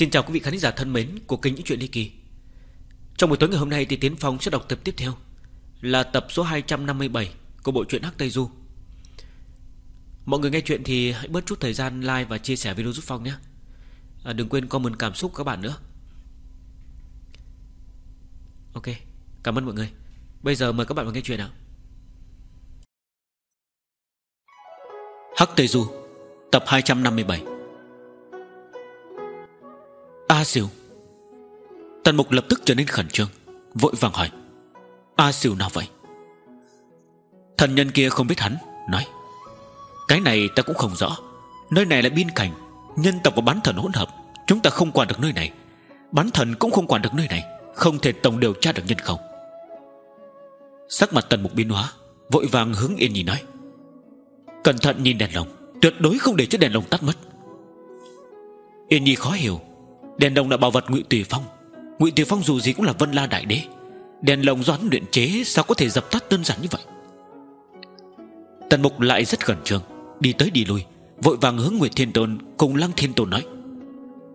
Xin chào quý vị khán giả thân mến của kênh Những Chuyện Ly Kỳ. Trong buổi tối ngày hôm nay thì Tiến Phong sẽ đọc tập tiếp theo Là tập số 257 của bộ truyện Hắc Tây Du. Mọi người nghe chuyện thì hãy bớt chút thời gian like và chia sẻ video giúp Phong nhé. À, Đừng quên comment cảm xúc các bạn nữa. Ok, cảm ơn mọi người. Bây giờ mời các bạn vào nghe chuyện nào. Hắc Tây Du Tập 257 A Siêu Tần Mục lập tức trở nên khẩn trương, Vội vàng hỏi A Siêu nào vậy? Thần nhân kia không biết hắn, Nói, Cái này ta cũng không rõ. Nơi này là biên cảnh, Nhân tộc và bán thần hỗn hợp, Chúng ta không quản được nơi này. Bán thần cũng không quản được nơi này, Không thể tổng điều tra được nhân khẩu. Sắc mặt tần mục biến hóa, Vội vàng hướng yên nhi nói, Cẩn thận nhìn đèn lồng, Tuyệt đối không để cho đèn lồng tắt mất. Yên nhi khó hiểu Đèn lồng là bảo vật ngụy Tùy Phong. Ngụy Tùy Phong dù gì cũng là Vân La Đại Đế. Đèn lồng do hắn luyện chế, Sao có thể dập tắt đơn giản như vậy? Tần Mục lại rất khẩn trương, Đi tới đi lui, Vội vàng hướng Nguyệt Thiên Tôn cùng Lăng Thiên Tôn nói.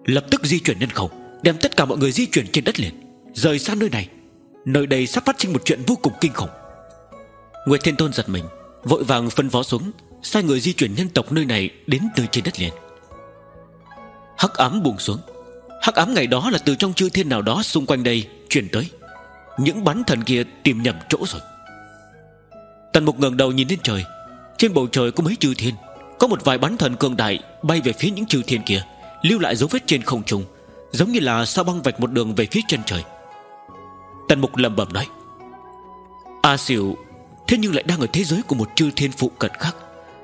Lập tức di chuyển nhân khẩu, Đem tất cả mọi người di chuyển trên đất liền. Rời xa nơi này, Nơi đây sắp phát sinh một chuyện vô cùng kinh khủng. Nguyệt Thiên Tôn giật mình, Vội vàng phân phó xuống, Sai người di chuyển nhân tộc nơi này Đến nơi trên đất liền. Hắc ám buông xuống Hắc ám ngày đó là từ trong chư thiên nào đó Xung quanh đây truyền tới. Những bắn thần kia tìm nhầm chỗ rồi. Tần mục ngẩng đầu nhìn lên trời. Trên bầu trời có mấy chư thiên. Có một vài bắn thần cường đại Bay về phía những chư thiên kia, Lưu lại dấu vết trên không trung, Giống như là sao băng vạch một đường về phía chân trời. Tần mục lầm bầm nói, A xỉu Thế nhưng lại đang ở thế giới của một chư thiên phụ cận khác.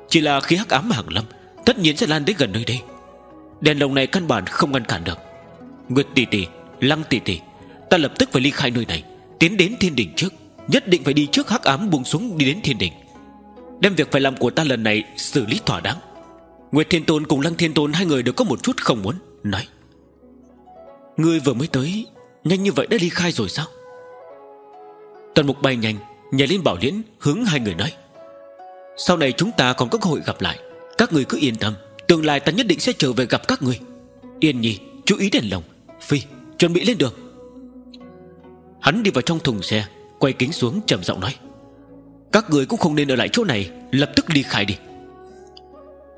Chỉ là khi hắc ám hàng lâm, Tất nhiên sẽ lan đến gần nơi đây. Đèn lồng này căn bản không ngăn cản được. Nguyệt tỷ tỷ, Lăng tỷ tỷ, Ta lập tức phải ly khai nơi này, Tiến đến thiên đình trước, Nhất định phải đi trước hắc ám buông xuống đi đến thiên đình. Đem việc phải làm của ta lần này xử lý thỏa đáng. Nguyệt Thiên Tôn cùng Lăng Thiên Tôn Hai người đều có một chút không muốn, Nói. Ngươi vừa mới tới, Nhanh như vậy đã ly khai rồi sao? Tần mục bay nhanh, Nhảy lên bảo liễn, hướng hai người nói. Sau này chúng ta còn có cơ hội gặp lại, Các người cứ yên tâm, Tương lai ta nhất định sẽ trở về gặp các người. Yên nhi, chú ý đèn lồng Phi, chuẩn bị lên đường. Hắn đi vào trong thùng xe, Quay kính xuống trầm giọng nói. Các người cũng không nên ở lại chỗ này, Lập tức ly khai đi.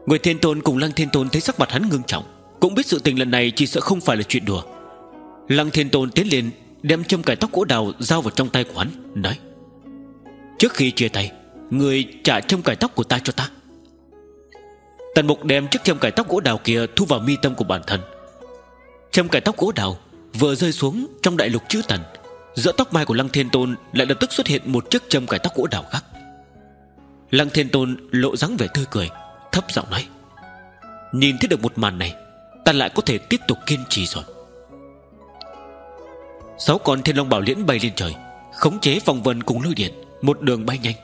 Người Thiên Tôn cùng Lăng Thiên Tôn thấy sắc mặt hắn ngưng trọng, Cũng biết sự tình lần này chỉ sợ không phải là chuyện đùa. Lăng Thiên Tôn tiến lên, Đem châm cải tóc gỗ đào giao vào trong tay của hắn, Nói. Trước khi chia tay, Người trả châm cải tóc của ta cho ta. Tần Mục đem chiếc châm cải tóc gỗ đào kia Thu vào mi tâm của bản thân Châm cải tóc gỗ đào, Vừa rơi xuống trong đại lục chữ tần. Giữa tóc mai của Lăng Thiên Tôn Lại lập tức xuất hiện một chiếc châm cải tóc gỗ đào khác. Lăng Thiên Tôn lộ dáng vẻ tươi cười, Thấp giọng nói, Nhìn thấy được một màn này, Ta lại có thể tiếp tục kiên trì rồi. Sáu con thiên long bảo liễn bay lên trời, Khống chế vòng vân cùng lôi điện, Một đường bay nhanh.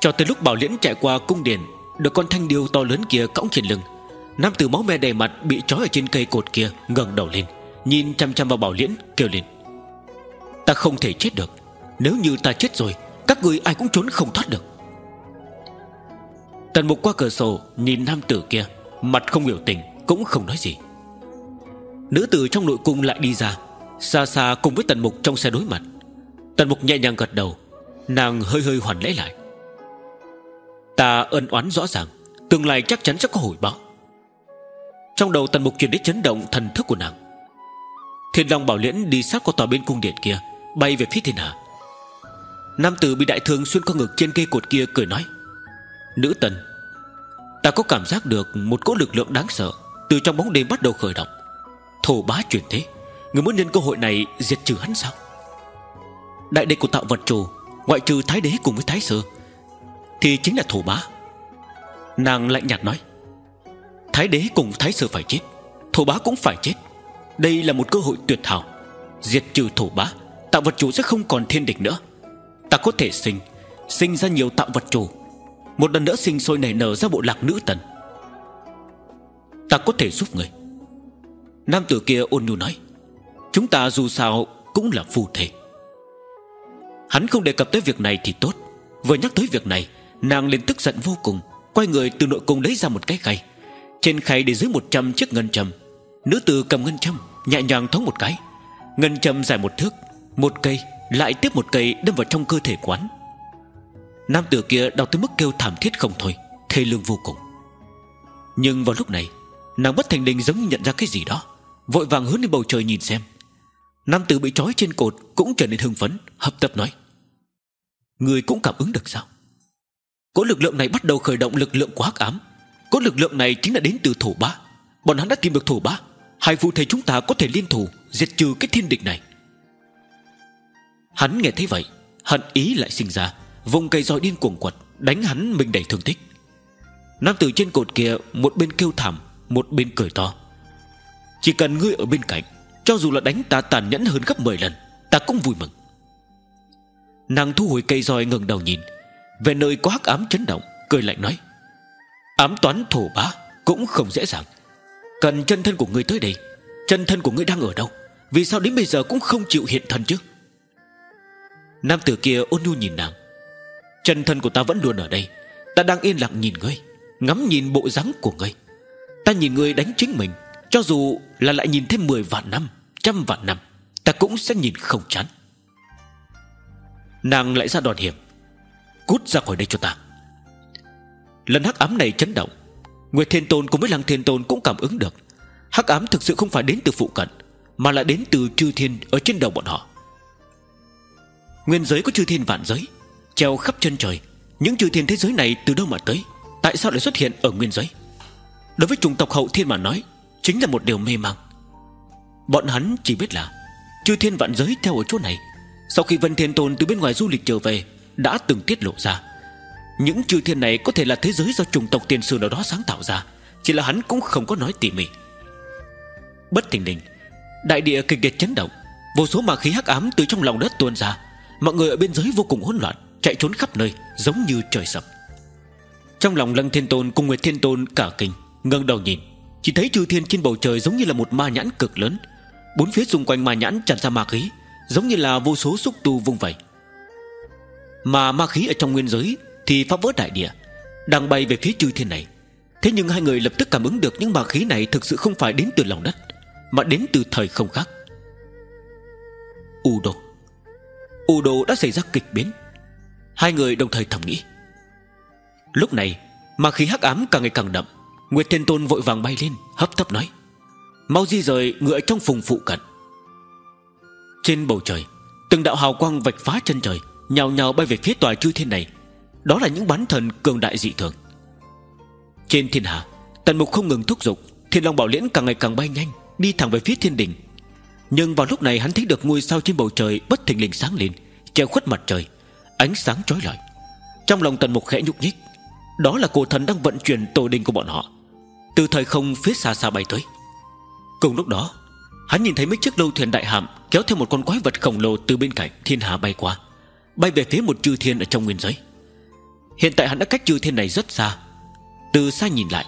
Cho tới lúc bảo liễn chạy qua cung điện, Được con thanh điêu to lớn kia cõng trên lưng Nam tử máu me đầy mặt Bị trói ở trên cây cột kia, ngẩng đầu lên, Nhìn chăm chăm vào bảo liễn, kêu lên. Ta không thể chết được. Nếu như ta chết rồi, Các người ai cũng trốn không thoát được. Tần mục qua cửa sổ, Nhìn nam tử kia, Mặt không biểu tình, Cũng không nói gì. Nữ tử trong nội cung lại đi ra, Xa xa cùng với tần mục trong xe đối mặt. Tần mục nhẹ nhàng gật đầu, Nàng hơi hơi hoàn lễ lại. Ta ân oán rõ ràng, Tương lai chắc chắn sẽ có hồi báo. Trong đầu tần mục truyền đến chấn động thần thức của nàng. Thiên Long Bảo Liễn đi sát qua tòa bên cung điện kia, Bay về phía thiên hạ. Nam tử bị đại thương xuyên qua ngực trên cây cột kia cười nói, Nữ tần, Ta có cảm giác được một cỗ lực lượng đáng sợ Từ trong bóng đêm bắt đầu khởi động. Thổ bá chuyển thế, Người muốn nhân cơ hội này diệt trừ hắn sao? Đại địch của tạo vật chủ Ngoại trừ thái đế cùng với thái sư Thì chính là thổ bá. Nàng lạnh nhạt nói Thái đế cùng thái sư phải chết, Thổ bá cũng phải chết. Đây là một cơ hội tuyệt hảo. Diệt trừ thổ bá, Tạo vật chủ sẽ không còn thiên địch nữa. Ta có thể sinh Sinh ra nhiều tạo vật chủ. Một lần nữa sinh sôi nảy nở ra bộ lạc nữ tần. Ta có thể giúp người. Nam tử kia ôn nhu nói, Chúng ta dù sao cũng là phù thể. Hắn không đề cập tới việc này thì tốt. Vừa nhắc tới việc này, Nàng liền tức giận vô cùng, Quay người từ nội cung lấy ra một cái khay. Trên khay để dưới 100 chiếc ngân châm. Nữ tử cầm ngân châm, Nhẹ nhàng thống một cái. Ngân châm dài một thước, Một cây, lại tiếp một cây đâm vào trong cơ thể quán. Nam tử kia đau tới mức kêu thảm thiết không thôi, Thê lương vô cùng. Nhưng vào lúc này, Nàng bất thành đình giống như nhận ra cái gì đó, Vội vàng hướng lên bầu trời nhìn xem. Nam tử bị trói trên cột Cũng trở nên hưng phấn, Hấp tấp nói, Người cũng cảm ứng được sao? Có lực lượng này bắt đầu khởi động lực lượng của hắc ám. Có lực lượng này chính là đến từ thổ bá. Bọn hắn đã tìm được thổ bá. Hai phụ thầy chúng ta có thể liên thủ, Diệt trừ cái thiên địch này. Hắn nghe thấy vậy, Hận ý lại sinh ra, Vùng cây roi điên cuồng quật, Đánh hắn mình đầy thương tích. Nam tử trên cột kia, Một bên kêu thảm, Một bên cười to. Chỉ cần ngươi ở bên cạnh, Cho dù là đánh ta tàn nhẫn hơn gấp 10 lần, Ta cũng vui mừng. Nàng thu hồi cây roi ngừng đầu nhìn Về nơi có hắc ám chấn động, Cười lạnh nói Ám toán thổ bá cũng không dễ dàng. Cần chân thân của ngươi tới đây. Chân thân của ngươi đang ở đâu? Vì sao đến bây giờ cũng không chịu hiện thân chứ? Nam tử kia ôn nhu nhìn nàng. Chân thân của ta vẫn luôn ở đây. Ta đang yên lặng nhìn ngươi, Ngắm nhìn bộ dáng của ngươi. Ta nhìn ngươi đánh chính mình, Cho dù là lại nhìn thêm 10 vạn năm, Trăm vạn năm, Ta cũng sẽ nhìn không chán. Nàng lại ra đòn hiểm, Cút ra khỏi đây cho ta. Lần hắc ám này chấn động. Nguyệt Thiên Tôn cùng với Lăng Thiên Tôn cũng cảm ứng được. Hắc ám thực sự không phải đến từ phụ cận, Mà là đến từ chư thiên ở trên đầu bọn họ. Nguyên giới có chư thiên vạn giới, Treo khắp chân trời. Những chư thiên thế giới này từ đâu mà tới? Tại sao lại xuất hiện ở nguyên giới? Đối với chủng tộc hậu thiên mà nói, Chính là một điều mê mang. Bọn hắn chỉ biết là Chư thiên vạn giới theo ở chỗ này. Sau khi Vân Thiên Tôn từ bên ngoài du lịch trở về, Đã từng tiết lộ ra. Những chư thiên này có thể là thế giới do chủng tộc tiền sử nào đó sáng tạo ra, Chỉ là hắn cũng không có nói tỉ mỉ. Bất tình đình Đại địa kịch liệt chấn động, Vô số ma khí hắc ám từ trong lòng đất tuôn ra. Mọi người ở biên giới vô cùng hỗn loạn, Chạy trốn khắp nơi, giống như trời sập. Trong lòng Lăng Thiên Tôn cùng Nguyệt Thiên Tôn cả kinh, ngẩng đầu nhìn, Chỉ thấy chư thiên trên bầu trời giống như là một ma nhãn cực lớn. Bốn phía xung quanh ma nhãn tràn ra ma khí, Giống như là vô số xúc tu vung vẩy. Mà ma khí ở trong nguyên giới thì phá vỡ đại địa. Đang bay về phía chư thiên này, Thế nhưng hai người lập tức cảm ứng được những ma khí này Thực sự không phải đến từ lòng đất, Mà đến từ thời không khác. U đô. U đồ đã xảy ra kịch biến. Hai người đồng thời thầm nghĩ. Lúc này mà khí hắc ám càng ngày càng đậm. Nguyệt Thiên Tôn vội vàng bay lên, Hấp tấp nói. Mau di rời, ngựa trong phùng phụ cận. Trên bầu trời, Từng đạo hào quang vạch phá chân trời, Nhào nhào bay về phía tòa chư thiên này. Đó là những bán thần cường đại dị thường. Trên thiên hạ, Tần mục không ngừng thúc giục, Thiên Long Bảo Liễn càng ngày càng bay nhanh, Đi thẳng về phía thiên đình. Nhưng vào lúc này hắn thấy được ngôi sao trên bầu trời Bất thình lình sáng lên, Che khuất mặt trời, Ánh sáng trói lọi. Trong lòng tần mục khẽ nhúc nhích, Đó là cổ thần đang vận chuyển tổ đình của bọn họ. Từ thời không phía xa xa bay tới. Cùng lúc đó, Hắn nhìn thấy mấy chiếc lâu thuyền đại hạm Kéo theo một con quái vật khổng lồ từ bên cạnh thiên hạ bay qua, Bay về phía một chư thiên ở trong nguyên giới. Hiện tại hắn đã cách chư thiên này rất xa. Từ xa nhìn lại,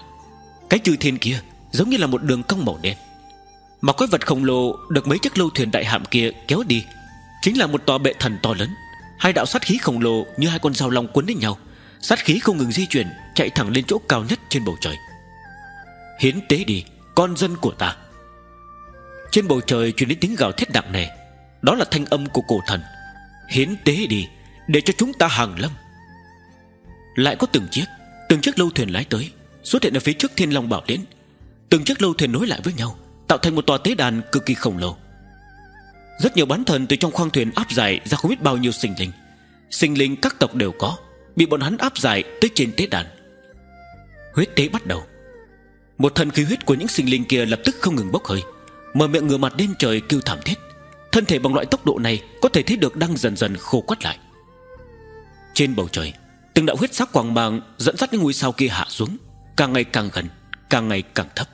Cái chư thiên kia giống như là một đường cong màu đen. Mà quái vật khổng lồ được mấy chiếc lâu thuyền đại hạm kia kéo đi, Chính là một tòa bệ thần to lớn. Hai đạo sát khí khổng lồ như hai con dao long quấn đến nhau. Sát khí không ngừng di chuyển, Chạy thẳng lên chỗ cao nhất trên bầu trời. Hiến tế đi, Con dân của ta. Trên bầu trời truyền đến tiếng gào thét nặng nề. Đó là thanh âm của cổ thần. Hiến tế đi, Để cho chúng ta hàng lâm. Lại có từng chiếc Từng chiếc lâu thuyền lái tới, Xuất hiện ở phía trước thiên long bảo đến Từng chiếc lâu thuyền nối lại với nhau, Tạo thành một tòa tế đàn cực kỳ khổng lồ. Rất nhiều bán thần từ trong khoang thuyền áp giải Ra không biết bao nhiêu sinh linh. Sinh linh các tộc đều có, Bị bọn hắn áp giải tới trên tế đàn. Huyết tế bắt đầu. Một thần khí huyết của những sinh linh kia Lập tức không ngừng bốc hơi, Mở miệng ngửa mặt lên trời kêu thảm thiết. Thân thể bằng loại tốc độ này Có thể thấy được đang dần dần khô quắt lại. Trên bầu trời Từng đạo huyết sắc quang mang Dẫn dắt những ngôi sao kia hạ xuống. Càng ngày càng gần, Càng ngày càng thấp.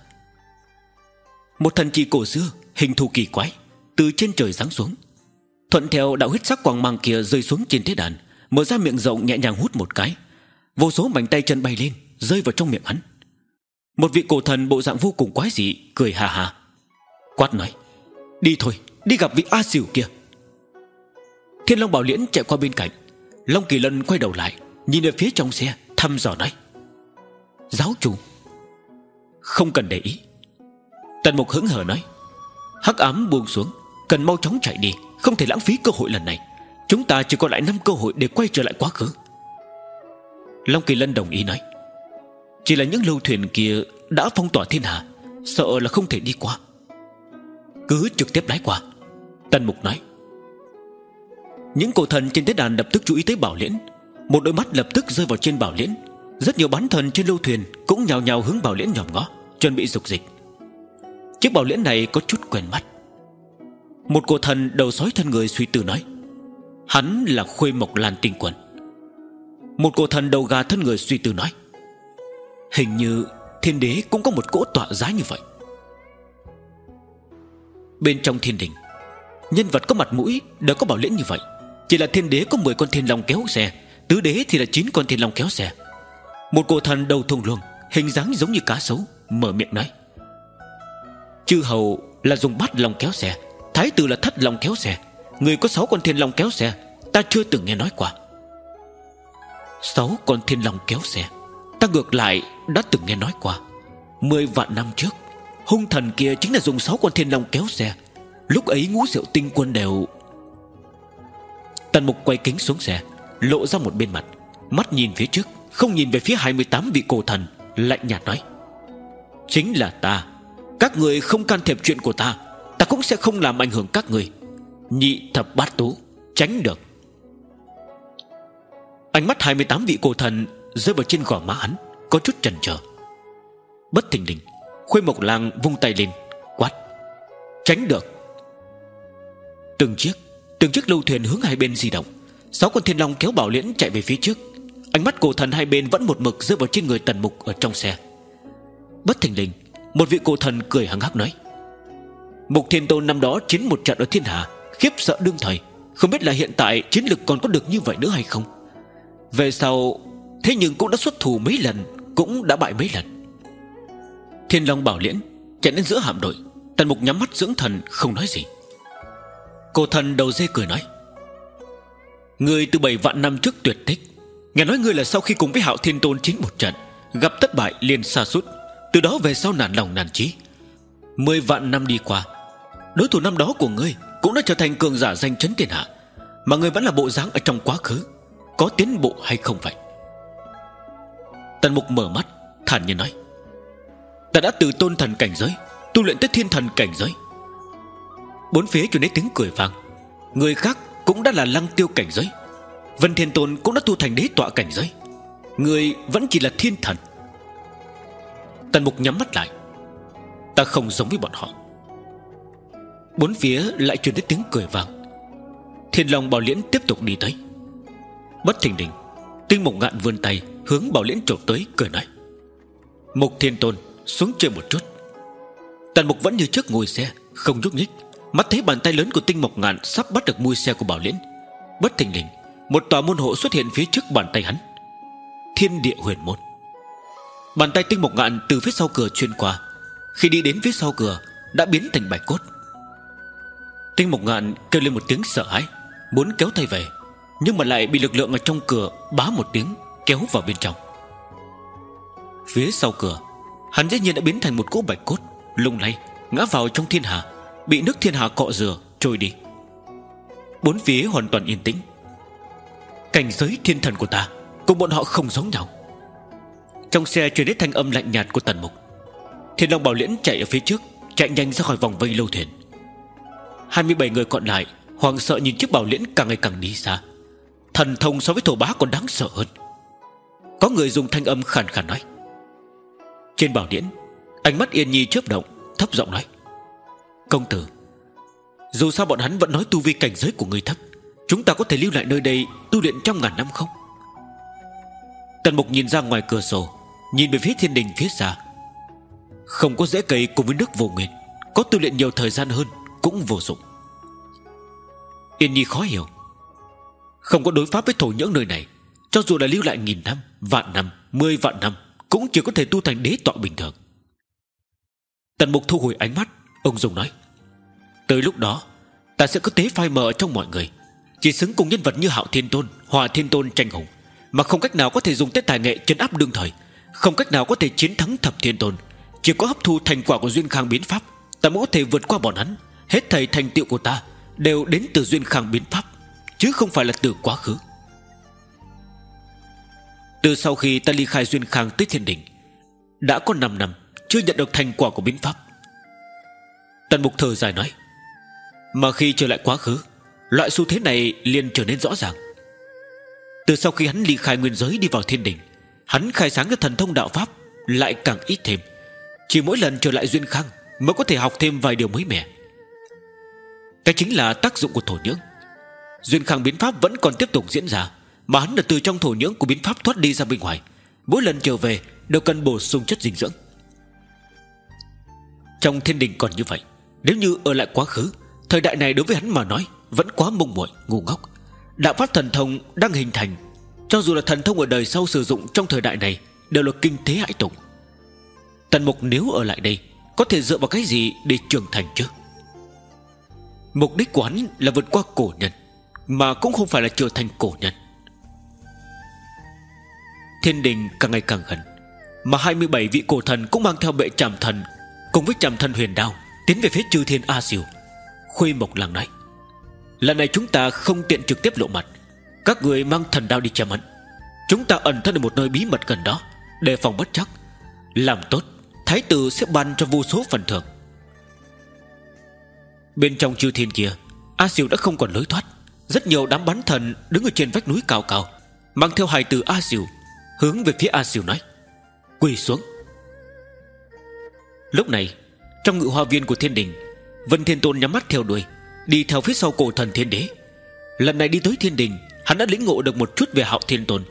Một thần chỉ cổ xưa, Hình thù kỳ quái, Từ trên trời giáng xuống. Thuận theo đạo huyết sắc quang mang kia rơi xuống trên thế đàn, Mở ra miệng rộng nhẹ nhàng hút một cái. Vô số mảnh tay chân bay lên, Rơi vào trong miệng hắn. Một vị cổ thần bộ dạng vô cùng quái dị, Cười hà hà Quát nói, Đi thôi, đi gặp vị A xỉu kia. Thiên Long Bảo Liễn chạy qua bên cạnh. Long Kỳ Lân quay đầu lại Nhìn về phía trong xe, thăm dò nói. Giáo chủ, Không cần để ý. Tần Mục hứng hờ nói. Hắc ám buông xuống, Cần mau chóng chạy đi, Không thể lãng phí cơ hội lần này. Chúng ta chỉ còn lại 5 cơ hội để quay trở lại quá khứ. Long Kỳ Lân đồng ý nói. Chỉ là những lâu thuyền kia Đã phong tỏa thiên hạ Sợ là không thể đi qua. Cứ trực tiếp lái qua. Tần Mục nói. Những cổ thần trên tế đàn lập tức chú ý tới Bảo Liễn một đôi mắt lập tức rơi vào trên Bảo Liễn. Rất nhiều bán thần trên lâu thuyền Cũng nhào nhào hướng Bảo Liễn nhòm ngó, Chuẩn bị dục dịch. Chiếc Bảo Liễn này có chút quen mắt. Một cổ thần đầu sói thân người suy tư nói, Hắn là Khuê Mộc Lan Tinh Quần. Một cổ thần đầu gà thân người suy tư nói, Hình như thiên đế cũng có một cỗ tọa giá như vậy. Bên trong thiên đình, Nhân vật có mặt mũi đều có bảo liễn như vậy. Chỉ là thiên đế có 10 con thiên long kéo xe Tứ đế thì là chín con thiên long kéo xe. Một cổ thần đầu thùng luồng, Hình dáng giống như cá sấu, Mở miệng nói. Chư hầu là dùng bát long kéo xe, Thái tử là thất long kéo xe. Người có sáu con thiên long kéo xe, Ta chưa từng nghe nói qua. Sáu con thiên long kéo xe, Ta ngược lại đã từng nghe nói qua. Mười vạn năm trước, Hung thần kia chính là dùng sáu con thiên long kéo xe. Lúc ấy ngũ diệu tinh quân đều Tần mục quay kính xuống xe. Lộ ra một bên mặt, Mắt nhìn phía trước, Không nhìn về phía 28 vị cổ thần, Lạnh nhạt nói, Chính là ta. Các người không can thiệp chuyện của ta Ta cũng sẽ không làm ảnh hưởng các người. Nhị thập bát tú, Tránh được. Ánh mắt 28 vị cổ thần Rơi vào trên gò má hắn, Có chút chần chờ Bất thình lình, Khuê Mộc Lang vung tay lên, Quát, Tránh được. Từng chiếc Từng chiếc lâu thuyền hướng hai bên di động. Sáu con thiên long kéo bảo liễn chạy về phía trước. Ánh mắt cổ thần hai bên vẫn một mực rơi vào trên người tần mục ở trong xe. Bất thình lình, Một vị cổ thần cười hằng hắc nói, Mục thiên tôn năm đó chiến một trận ở thiên hạ, Khiếp sợ đương thời. Không biết là hiện tại chiến lực còn có được như vậy nữa hay không? Về sau, Thế nhưng cũng đã xuất thủ mấy lần, Cũng đã bại mấy lần. Thiên Long bảo liễn Chạy đến giữa hạm đội. Tần mục nhắm mắt dưỡng thần, không nói gì. Cổ thần đầu dê cười nói Người từ bảy vạn năm trước tuyệt tích Nghe nói ngươi là sau khi cùng với hạo thiên tôn chiến một trận, Gặp thất bại liền xa suốt Từ đó về sau nản lòng nản trí Mười vạn năm đi qua, Đối thủ năm đó của ngươi Cũng đã trở thành cường giả danh chấn thiên hạ, Mà ngươi vẫn là bộ dáng ở trong quá khứ, Có tiến bộ hay không vậy? Tần mục mở mắt, Thản nhiên nói, Ta đã từ tôn thần cảnh giới, Tu luyện tới thiên thần cảnh giới. Bốn phía truyền đến tiếng cười vang. Người khác cũng đã là lăng tiêu cảnh giới. Vân Thiên Tôn cũng đã tu thành đế tọa cảnh giới. Người vẫn chỉ là thiên thần. Tần mục nhắm mắt lại. Ta không giống với bọn họ. Bốn phía lại truyền đến tiếng cười vang. Thiên Long Bảo Liễn tiếp tục đi tới. Bất thình đình Tinh mục ngạn vươn tay Hướng Bảo Liễn trộm tới, cười nói. Mục Thiên Tôn, xuống chơi một chút. Tần mục vẫn như trước ngồi xe, Không nhúc nhích. Mắt thấy bàn tay lớn của tinh mộc ngạn Sắp bắt được mui xe của Bảo Liễn. Bất thình lình, Một tòa môn hộ xuất hiện phía trước bàn tay hắn. Thiên địa huyền môn. Bàn tay tinh mộc ngạn từ phía sau cửa chuyên qua. Khi đi đến phía sau cửa, Đã biến thành bạch cốt. Tinh mộc ngạn kêu lên một tiếng sợ hãi, Muốn kéo tay về, Nhưng mà lại bị lực lượng ở trong cửa Bá một tiếng kéo vào bên trong. Phía sau cửa, Hắn dĩ nhiên đã biến thành một cỗ bạch cốt, Lung lay, ngã vào trong thiên hà. Bị nước thiên hà cọ rửa, trôi đi. Bốn phía hoàn toàn yên tĩnh. Cảnh giới thiên thần của ta, Cùng bọn họ không giống nhau. Trong xe truyền đến thanh âm lạnh nhạt của tần mục, Thiên Long Bảo Liễn chạy ở phía trước, Chạy nhanh ra khỏi vòng vây lâu thuyền 27 người còn lại Hoàng sợ nhìn chiếc bảo liễn càng ngày càng đi xa. Thần thông so với thổ bá còn đáng sợ hơn. Có người dùng thanh âm khàn khàn nói. Trên bảo liễn, Ánh mắt Yên Nhi chớp động, Thấp giọng nói. Công tử Dù sao bọn hắn vẫn nói tu vi cảnh giới của người thấp Chúng ta có thể lưu lại nơi đây Tu luyện trăm ngàn năm không? Tần mục nhìn ra ngoài cửa sổ Nhìn về phía thiên đình phía xa. Không có dễ cây cùng với nước vô nguyên Có tu luyện nhiều thời gian hơn Cũng vô dụng. Yên Nhi khó hiểu. Không có đối pháp với thổ nhưỡng nơi này Cho dù là lưu lại nghìn năm, vạn năm, mười vạn năm Cũng chỉ có thể tu thành đế tọa bình thường. Tần mục thu hồi ánh mắt Ông Dung nói, Tới lúc đó, Ta sẽ có tế phai mờ trong mọi người. Chỉ xứng cùng nhân vật như Hạo Thiên Tôn Hòa Thiên Tôn tranh hùng, Mà không cách nào có thể dùng tới tài nghệ chấn áp đương thời, Không cách nào có thể chiến thắng Thập Thiên Tôn. Chỉ có hấp thu thành quả của Duyên Khang biến pháp, Ta mới có thể vượt qua bọn hắn. Hết thầy thành tựu của ta Đều đến từ duyên khang biến pháp, Chứ không phải là từ quá khứ. Từ sau khi ta ly khai duyên khang tới thiên đình, Đã có 5 năm Chưa nhận được thành quả của biến pháp. Tần mục thở dài nói, Mà khi trở lại quá khứ, Loại xu thế này liền trở nên rõ ràng. Từ sau khi hắn ly khai nguyên giới đi vào thiên đình, Hắn khai sáng cái thần thông đạo pháp Lại càng ít thêm. Chỉ mỗi lần trở lại duyên khang Mới có thể học thêm vài điều mới mẻ. Cái chính là tác dụng của thổ nhưỡng. Duyên khang biến pháp vẫn còn tiếp tục diễn ra, Mà hắn là từ trong thổ nhưỡng của biến pháp thoát đi ra bên ngoài. Mỗi lần trở về Đều cần bổ sung chất dinh dưỡng. Trong thiên đình còn như vậy nếu như ở lại quá khứ, Thời đại này đối với hắn mà nói Vẫn quá mông muội, ngu ngốc. Đạo pháp thần thông đang hình thành, Cho dù là thần thông ở đời sau sử dụng trong thời đại này Đều là kinh tế hại tục Tần mục nếu ở lại đây, Có thể dựa vào cái gì để trưởng thành chứ? Mục đích của hắn là vượt qua cổ nhân, Mà cũng không phải là trở thành cổ nhân. Thiên đình càng ngày càng gần, Mà 27 vị cổ thần cũng mang theo bệ trảm thần Cùng với trảm thần huyền đao. Tiến về phía chư thiên A Siêu Khuê Mộc Lăng nói Lần này chúng ta không tiện trực tiếp lộ mặt. Các người mang thần đao đi che mẫn Chúng ta ẩn thân ở một nơi bí mật gần đó, Đề phòng bất chắc. Làm tốt, Thái tử sẽ ban cho vô số phần thưởng. Bên trong chư thiên kia, A Siêu đã không còn lối thoát. Rất nhiều đám bắn thần đứng ở trên vách núi cao cao, Mang theo hài từ A Siêu Hướng về phía A Siêu nói, Quỳ xuống. Lúc này trong ngự hoa viên của thiên đình, Vân Thiên Tôn nhắm mắt theo đuôi, Đi theo phía sau cổ thần thiên đế. Lần này đi tới thiên đình, Hắn đã lĩnh ngộ được một chút về hạo thiên tôn.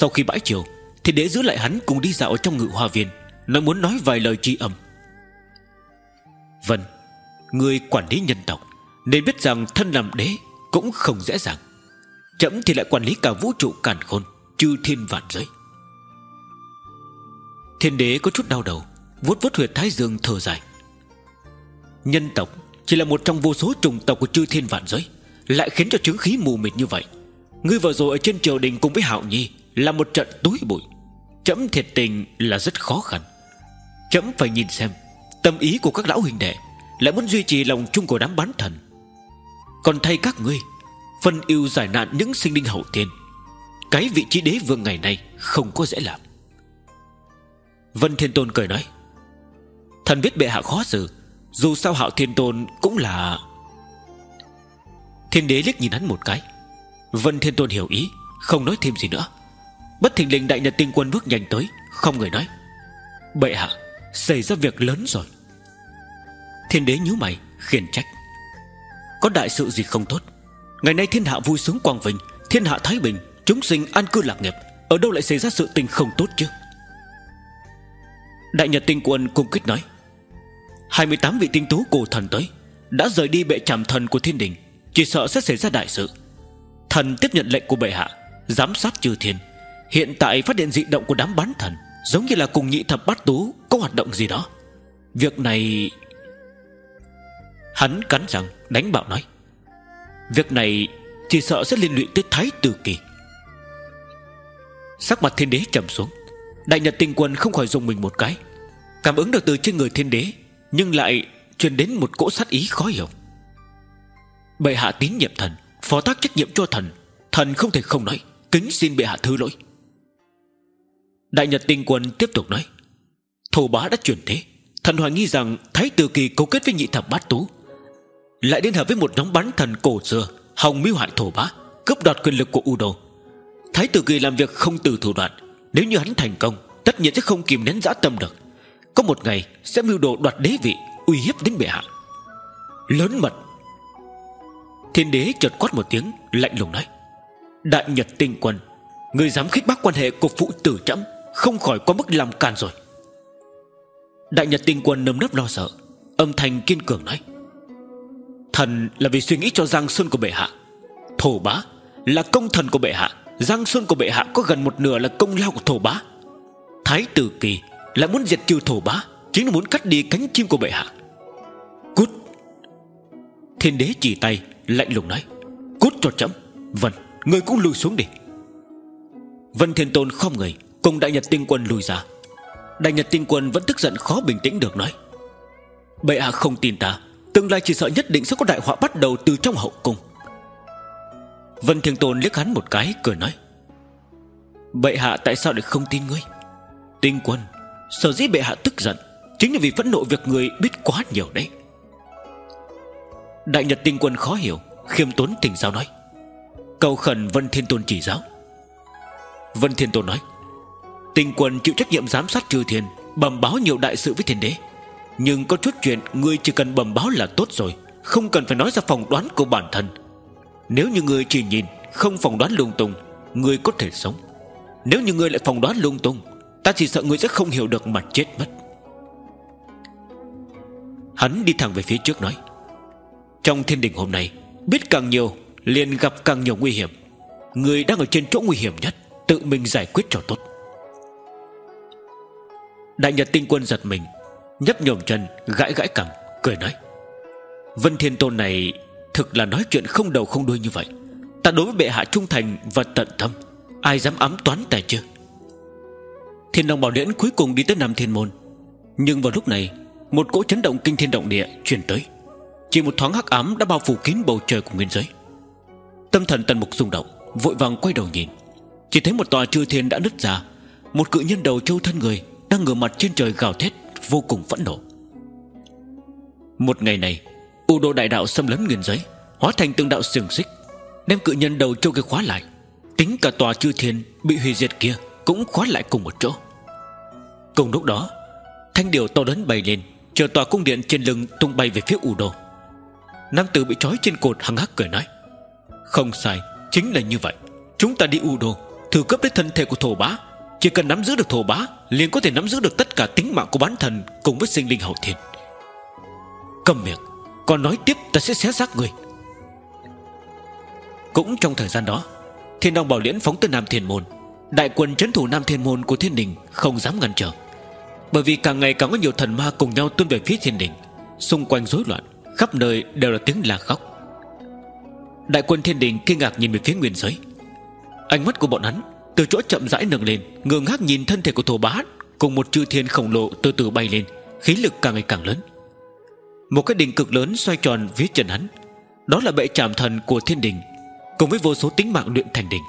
Sau khi bãi chiều Thiên đế giữ lại hắn cùng đi dạo trong ngự hoa viên Nó muốn nói vài lời tri âm Vân, Người quản lý nhân tộc, Nên biết rằng thân làm đế Cũng không dễ dàng. Chậm thì lại quản lý cả vũ trụ càn khôn, Chư thiên vạn giới. Thiên đế có chút đau đầu, vuốt vuốt huyệt thái dương thở dài. Nhân tộc chỉ là một trong vô số trùng tộc của chư thiên vạn giới, Lại khiến cho chứng khí mù mịt như vậy. Ngươi vừa rồi ở trên triều đình cùng với Hạo Nhi Là một trận túi bụi. Chấm thiệt tình là rất khó khăn. Chấm phải nhìn xem, Tâm ý của các lão huynh đệ Lại muốn duy trì lòng chung của đám bán thần. Còn thay các ngươi Phân ưu giải nạn những sinh linh hậu thiên. Cái vị trí đế vương ngày nay Không có dễ làm. Vân Thiên Tôn cười nói, Thần biết bệ hạ khó xử dù sao hạo thiên tôn cũng là Thiên đế liếc nhìn hắn một cái. Vân Thiên Tôn hiểu ý, Không nói thêm gì nữa. Bất thình lình đại nhật tinh quân bước nhanh tới, Không người nói. Bệ hạ, Xảy ra việc lớn rồi. Thiên đế nhíu mày, khiển trách. Có đại sự gì không tốt? Ngày nay thiên hạ vui sướng quang vinh, Thiên hạ thái bình, Chúng sinh an cư lạc nghiệp. Ở đâu lại xảy ra sự tình không tốt chứ? Đại nhật tinh quân cung kích nói. 28 vị tinh tú cổ thần tới Đã rời đi bệ trảm thần của thiên đình, Chỉ sợ sẽ xảy ra đại sự. Thần tiếp nhận lệnh của bệ hạ, Giám sát chư thiên. Hiện tại phát hiện dị động của đám bán thần Giống như là cùng nhị thập bát tú Có hoạt động gì đó. Việc này, Hắn cắn răng đánh bạo nói. Việc này Chỉ sợ sẽ liên lụy tới thái tử kỳ. Sắc mặt thiên đế trầm xuống. Đại nhật tinh quân không khỏi dùng mình một cái. Cảm ứng được từ trên người thiên đế nhưng lại truyền đến một cỗ sát ý khó hiểu. Bệ hạ tín nhiệm thần, Phó tác trách nhiệm cho thần. Thần không thể không nói, Kính xin bệ hạ thứ lỗi. Đại Nhật Tinh Quân tiếp tục nói, Thổ bá đã chuyển thế. Thần hoài nghi rằng Thái Tử Kỳ cấu kết với nhị thập bát tú, Lại liên hợp với một nhóm bán thần cổ xưa, Hòng mưu hại thổ bá, Cướp đoạt quyền lực của u đô Thái Tử Kỳ làm việc không từ thủ đoạn. Nếu như hắn thành công, Tất nhiên sẽ không kìm nén dã tâm được. Có một ngày sẽ mưu đồ đoạt đế vị, Uy hiếp đến bệ hạ. Lớn mật. Thiên đế chợt quát một tiếng, Lạnh lùng nói, Đại Nhật Tinh Quân, Người dám khích bác quan hệ của phụ tử trẫm, Không khỏi có mức làm càn rồi. Đại Nhật Tinh Quân nâm nấp lo sợ, Âm thanh kiên cường nói, Thần là vì suy nghĩ cho Giang Sơn của bệ hạ. Thổ bá Là công thần của bệ hạ. Giang Sơn của bệ hạ có gần một nửa là công lao của thổ bá. Thái tử kỳ là muốn diệt trừ thổ bá, Chính là muốn cắt đi cánh chim của bệ hạ. Cút. Thiên đế chỉ tay, lạnh lùng nói. Cút cho chậm. vân, Người cũng lùi xuống đi. Vân Thiên Tôn không người, Cùng Đại Nhật Tinh Quân lùi ra. Đại Nhật Tinh Quân vẫn tức giận khó bình tĩnh được nói. Bệ hạ không tin ta, Tương lai chỉ sợ nhất định sẽ có đại họa bắt đầu từ trong hậu cung. Vân Thiên Tôn liếc hắn một cái, cười nói. Bệ hạ tại sao lại không tin ngươi? Tinh quân Sở dĩ bệ hạ tức giận Chính là vì phẫn nộ việc người biết quá nhiều đấy. Đại Nhật tinh quân khó hiểu, Khiêm tốn tình giáo nói. Cầu khẩn Vân Thiên Tôn chỉ giáo. Vân Thiên Tôn nói, Tinh quân chịu trách nhiệm giám sát trừ thiên, Bẩm báo nhiều đại sự với thiên đế. Nhưng có chút chuyện Ngươi chỉ cần bẩm báo là tốt rồi, Không cần phải nói ra phỏng đoán của bản thân. Nếu như ngươi chỉ nhìn, Không phỏng đoán lung tung, Ngươi có thể sống. Nếu như ngươi lại phỏng đoán lung tung Ta chỉ sợ ngươi sẽ không hiểu được mà chết mất. Hắn đi thẳng về phía trước nói, Trong thiên đình hôm nay, Biết càng nhiều, liền gặp càng nhiều nguy hiểm. Người đang ở trên chỗ nguy hiểm nhất, Tự mình giải quyết cho tốt. Đại Nhật tinh quân giật mình, nhấp nhổm chân, gãi gãi cằm, Cười nói, Vân Thiên Tôn này Thực là nói chuyện không đầu không đuôi như vậy. Ta đối với bệ hạ trung thành và tận tâm, Ai dám ám toán tài chưa? Thiên Long Bảo Điển cuối cùng đi tới Nam Thiên Môn. Nhưng vào lúc này, Một cỗ chấn động kinh thiên động địa truyền tới. Chỉ một thoáng hắc ám đã bao phủ kín bầu trời của nguyên giới. Tâm thần tần mục rung động, Vội vàng quay đầu nhìn. Chỉ thấy một tòa chư thiên đã nứt ra. Một cự nhân đầu trâu thân người Đang ngửa mặt trên trời gào thét, Vô cùng phẫn nộ. Một ngày này, U đô đại đạo xâm lấn nguyên giới, Hóa thành từng đạo xiềng xích, Đem cự nhân đầu trâu kia khóa lại. Tính cả tòa chư thiên bị hủy diệt kia cũng khóa lại cùng một chỗ. Cùng lúc đó, Thanh điều to lớn bay lên, Chờ tòa cung điện trên lưng tung bay về phía U đô Nam tử bị trói trên cột hằng hắc cười nói, Không sai, Chính là như vậy. Chúng ta đi U đô Thử cấp lấy thân thể của thổ bá. Chỉ cần nắm giữ được thổ bá, liền có thể nắm giữ được tất cả tính mạng của bán thần Cùng với sinh linh hậu thiên. Cầm miệng, Còn nói tiếp ta sẽ xé xác người Cũng trong thời gian đó, Thiên Long Bảo Liễn phóng tới Nam Thiên Môn. Đại quân trấn thủ Nam Thiên Môn của Thiên Đình Không dám ngăn trở. Bởi vì càng ngày càng có nhiều thần ma cùng nhau tuôn về phía Thiên Đình, Xung quanh rối loạn, Khắp nơi đều là tiếng la khóc. Đại quân Thiên Đình kinh ngạc nhìn về phía nguyên giới. Ánh mắt của bọn hắn Từ chỗ chậm rãi nâng lên Ngường ngác nhìn thân thể của thổ bá Cùng một chư thiên khổng lồ từ từ bay lên, Khí lực càng ngày càng lớn. Một cái đỉnh cực lớn xoay tròn phía chân hắn, Đó là bệ trạm thần của thiên đình, Cùng với vô số tính mạng luyện thành đỉnh.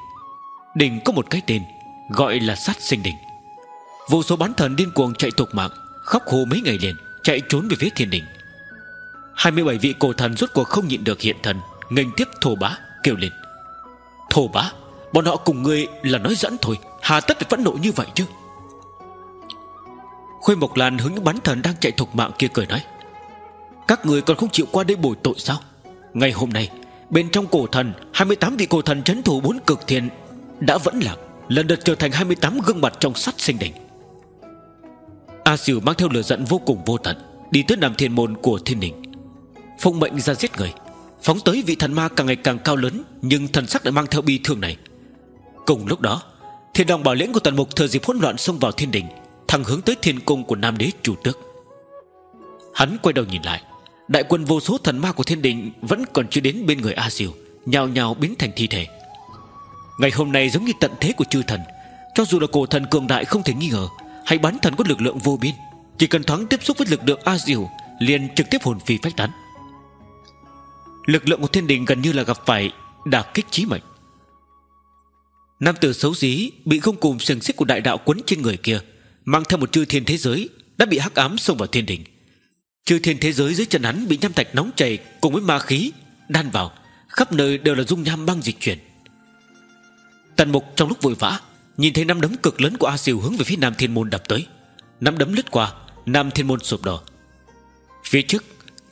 Đỉnh có một cái tên, Gọi là sát sinh đỉnh Vô số bán thần điên cuồng chạy tục mạng, Khóc hồ mấy ngày liền, Chạy trốn về phía thiên đình. 27 vị cổ thần rốt cuộc không nhịn được hiện thần nghênh tiếp thổ bá, kêu lên. Thổ bá, Bọn họ cùng ngươi là nói dẫn thôi, Hà tất phải phẫn nộ như vậy chứ? Khuê Mộc Lan hướng những bán thần đang chạy thục mạng kia cười nói, Các người còn không chịu qua đây bồi tội sao? Ngày hôm nay, Bên trong cổ thần 28 vị cổ thần trấn thủ bốn cực thiền đã vẫn lạc, Lần lượt trở thành 28 gương mặt trong sắt sinh đỉnh A Siêu mang theo lửa giận vô cùng vô tận, Đi tới nằm thiên môn của thiên đình. Phong mệnh ra giết người, Phóng tới vị thần ma càng ngày càng cao lớn, Nhưng thần sắc lại mang theo bi thương này. Cùng lúc đó, Thiên đồng bảo liễn của tần mục thừa dịp hỗn loạn xông vào thiên đình, Thẳng hướng tới thiên cung của nam đế chủ tước. Hắn quay đầu nhìn lại, Đại quân vô số thần ma của thiên đình Vẫn còn chưa đến bên người A Diều Nhào nhào biến thành thi thể. Ngày hôm nay giống như tận thế của chư thần. Cho dù là cổ thần cường đại không thể nghi ngờ, Hay bán thần có lực lượng vô biên, Chỉ cần thoáng tiếp xúc với lực lượng A Diều, Liền trực tiếp hồn phi phách tán. Lực lượng của thiên đình gần như là gặp phải Đả kích chí mệnh. Nam tử xấu xí Bị không cùng sừng xích của đại đạo quấn trên người kia, Mang theo một chư thiên thế giới Đã bị hắc ám xông vào thiên đình. Chư thiên thế giới dưới chân hắn bị nham thạch nóng chảy Cùng với ma khí, Đan vào, Khắp nơi đều là dung nham băng dịch chuyển. Tần mục trong lúc vội vã, Nhìn thấy năm đấm cực lớn của A Siêu hướng về phía Nam Thiên Môn đập tới. Năm đấm lướt qua, Nam Thiên Môn sụp đổ. Phía trước,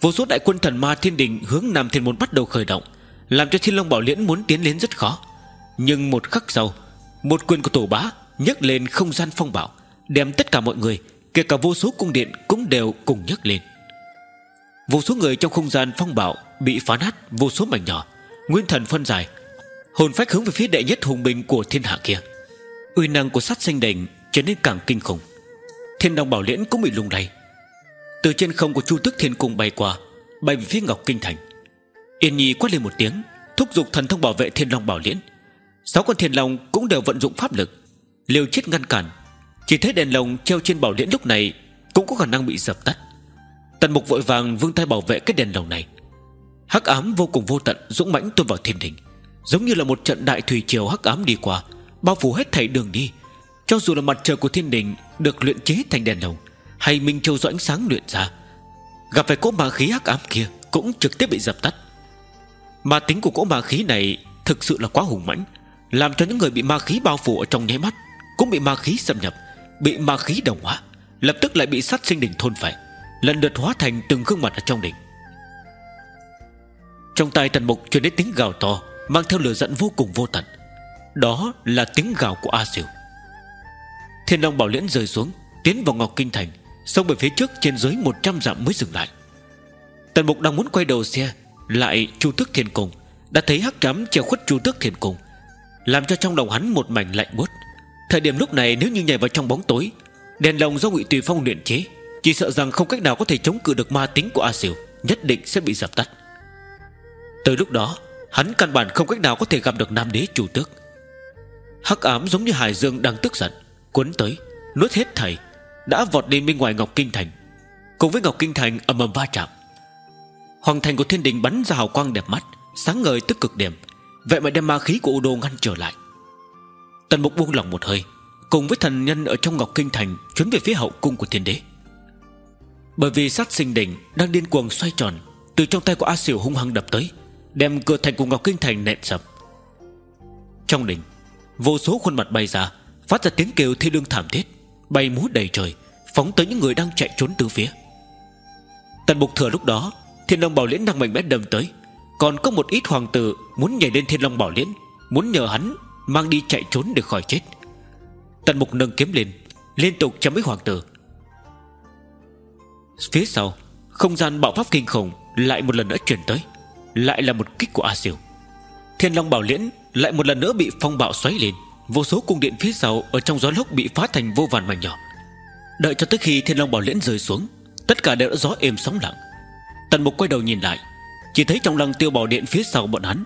Vô số đại quân thần ma thiên đình hướng Nam Thiên Môn bắt đầu khởi động, Làm cho Thiên Long Bảo Liễn muốn tiến đến rất khó. Nhưng một khắc sau, Một quyền của tổ bá nhấc lên không gian phong bạo, Đem tất cả mọi người, Kể cả vô số cung điện cũng đều cùng nhấc lên. Vô số người trong không gian phong bạo Bị phá nát, vô số mảnh nhỏ, Nguyên thần phân giải Hồn phách hướng về phía đệ nhất hùng binh của thiên hạ kia. Uy năng của sát sinh đỉnh Trở nên càng kinh khủng. Thiên đồng bảo liễn cũng bị lung lay. Từ trên không của chu tức thiên cung bay qua, Bay về phía ngọc kinh thành. Yên nhi quát lên một tiếng, Thúc giục thần thông bảo vệ thiên long bảo liễn. Sáu con thiên long cũng đều vận dụng pháp lực, Liều chết ngăn cản. Chỉ thấy đèn lồng treo trên bảo liễn lúc này Cũng có khả năng bị dập tắt. Tần mục vội vàng vương tay bảo vệ cái đèn lồng này. Hắc ám vô cùng vô tận, Dũng mãnh tuôn vào thiên đình. Giống như là một trận đại thủy triều hắc ám đi qua, Bao phủ hết thảy đường đi. Cho dù là mặt trời của thiên đình Được luyện chế thành đèn lồng, Hay Minh Châu do ánh sáng luyện ra, Gặp phải cỗ ma khí hắc ám kia Cũng trực tiếp bị dập tắt. Ma tính của cỗ ma khí này Thực sự là quá hùng mãnh, Làm cho những người bị ma khí bao phủ ở trong nháy mắt Cũng bị ma khí xâm nhập, Bị ma khí đồng hóa, Lập tức lại bị sát sinh đỉnh thôn phải Lần lượt hóa thành từng gương mặt ở trong đỉnh. Trong tay tần mục truyền đến tiếng gào to Mang theo lửa giận vô cùng vô tận. Đó là tiếng gào của A Diều. Thiên Long Bảo Liễn rơi xuống, Tiến vào Ngọc Kinh Thành, Xông về phía trước trên dưới 100 dặm mới dừng lại. Tần Mục đang muốn quay đầu xe, Lại Chu Tước Thiên Cung Đã thấy hắc chấm che khuất Chu Tước Thiên Cung Làm cho trong lòng hắn một mảnh lạnh buốt. Thời điểm lúc này nếu như nhảy vào trong bóng tối, Đèn lồng do Ngụy Tùy Phong luyện chế, Chỉ sợ rằng không cách nào có thể chống cự được ma tính của A Siêu Nhất định sẽ bị dập tắt. Tới lúc đó Hắn căn bản không cách nào có thể gặp được Nam Đế chủ tước. Hắc ám giống như Hải Dương đang tức giận, Cuốn tới, Nuốt hết thầy Đã vọt lên bên ngoài Ngọc Kinh Thành. Cùng với Ngọc Kinh Thành ầm ầm va chạm. Hoàng thành của thiên đình bắn ra hào quang đẹp mắt, Sáng ngời tức cực điểm, Vậy mà đem ma khí của Udo ngăn trở lại. Tần mục buông lỏng một hơi, Cùng với thần nhân ở trong Ngọc Kinh Thành Chuyến về phía hậu cung của thiên đế. Bởi vì sát sinh đỉnh Đang điên cuồng xoay tròn, Từ trong tay của A Siêu hung hăng đập tới Đem cửa thành của Ngọc Kinh Thành nện sập. Trong đỉnh Vô số khuôn mặt bay ra, Phát ra tiếng kêu thi lương thảm thiết, Bay múa đầy trời, Phóng tới những người đang chạy trốn từ phía. Tần Mục thừa lúc đó, Thiên Long Bảo Liễn đang mạnh mẽ đâm tới, Còn có một ít hoàng tử Muốn nhảy lên Thiên Long Bảo Liễn, Muốn nhờ hắn Mang đi chạy trốn để khỏi chết. Tần Mục nâng kiếm lên, Liên tục chém mấy hoàng tử. Phía sau, Không gian bạo pháp kinh khủng Lại một lần nữa chuyển tới. Lại là một kích của A Siêu. Thiên Long Bảo Liễn lại một lần nữa bị phong bạo xoáy lên. Vô số cung điện phía sau Ở trong gió lốc bị phá thành vô vàn mảnh nhỏ. Đợi cho tới khi Thiên Long Bảo Liễn rơi xuống, Tất cả đều đã gió êm sóng lặng. Tần Mục quay đầu nhìn lại, Chỉ thấy trong lăng tiêu bảo điện phía sau bọn hắn.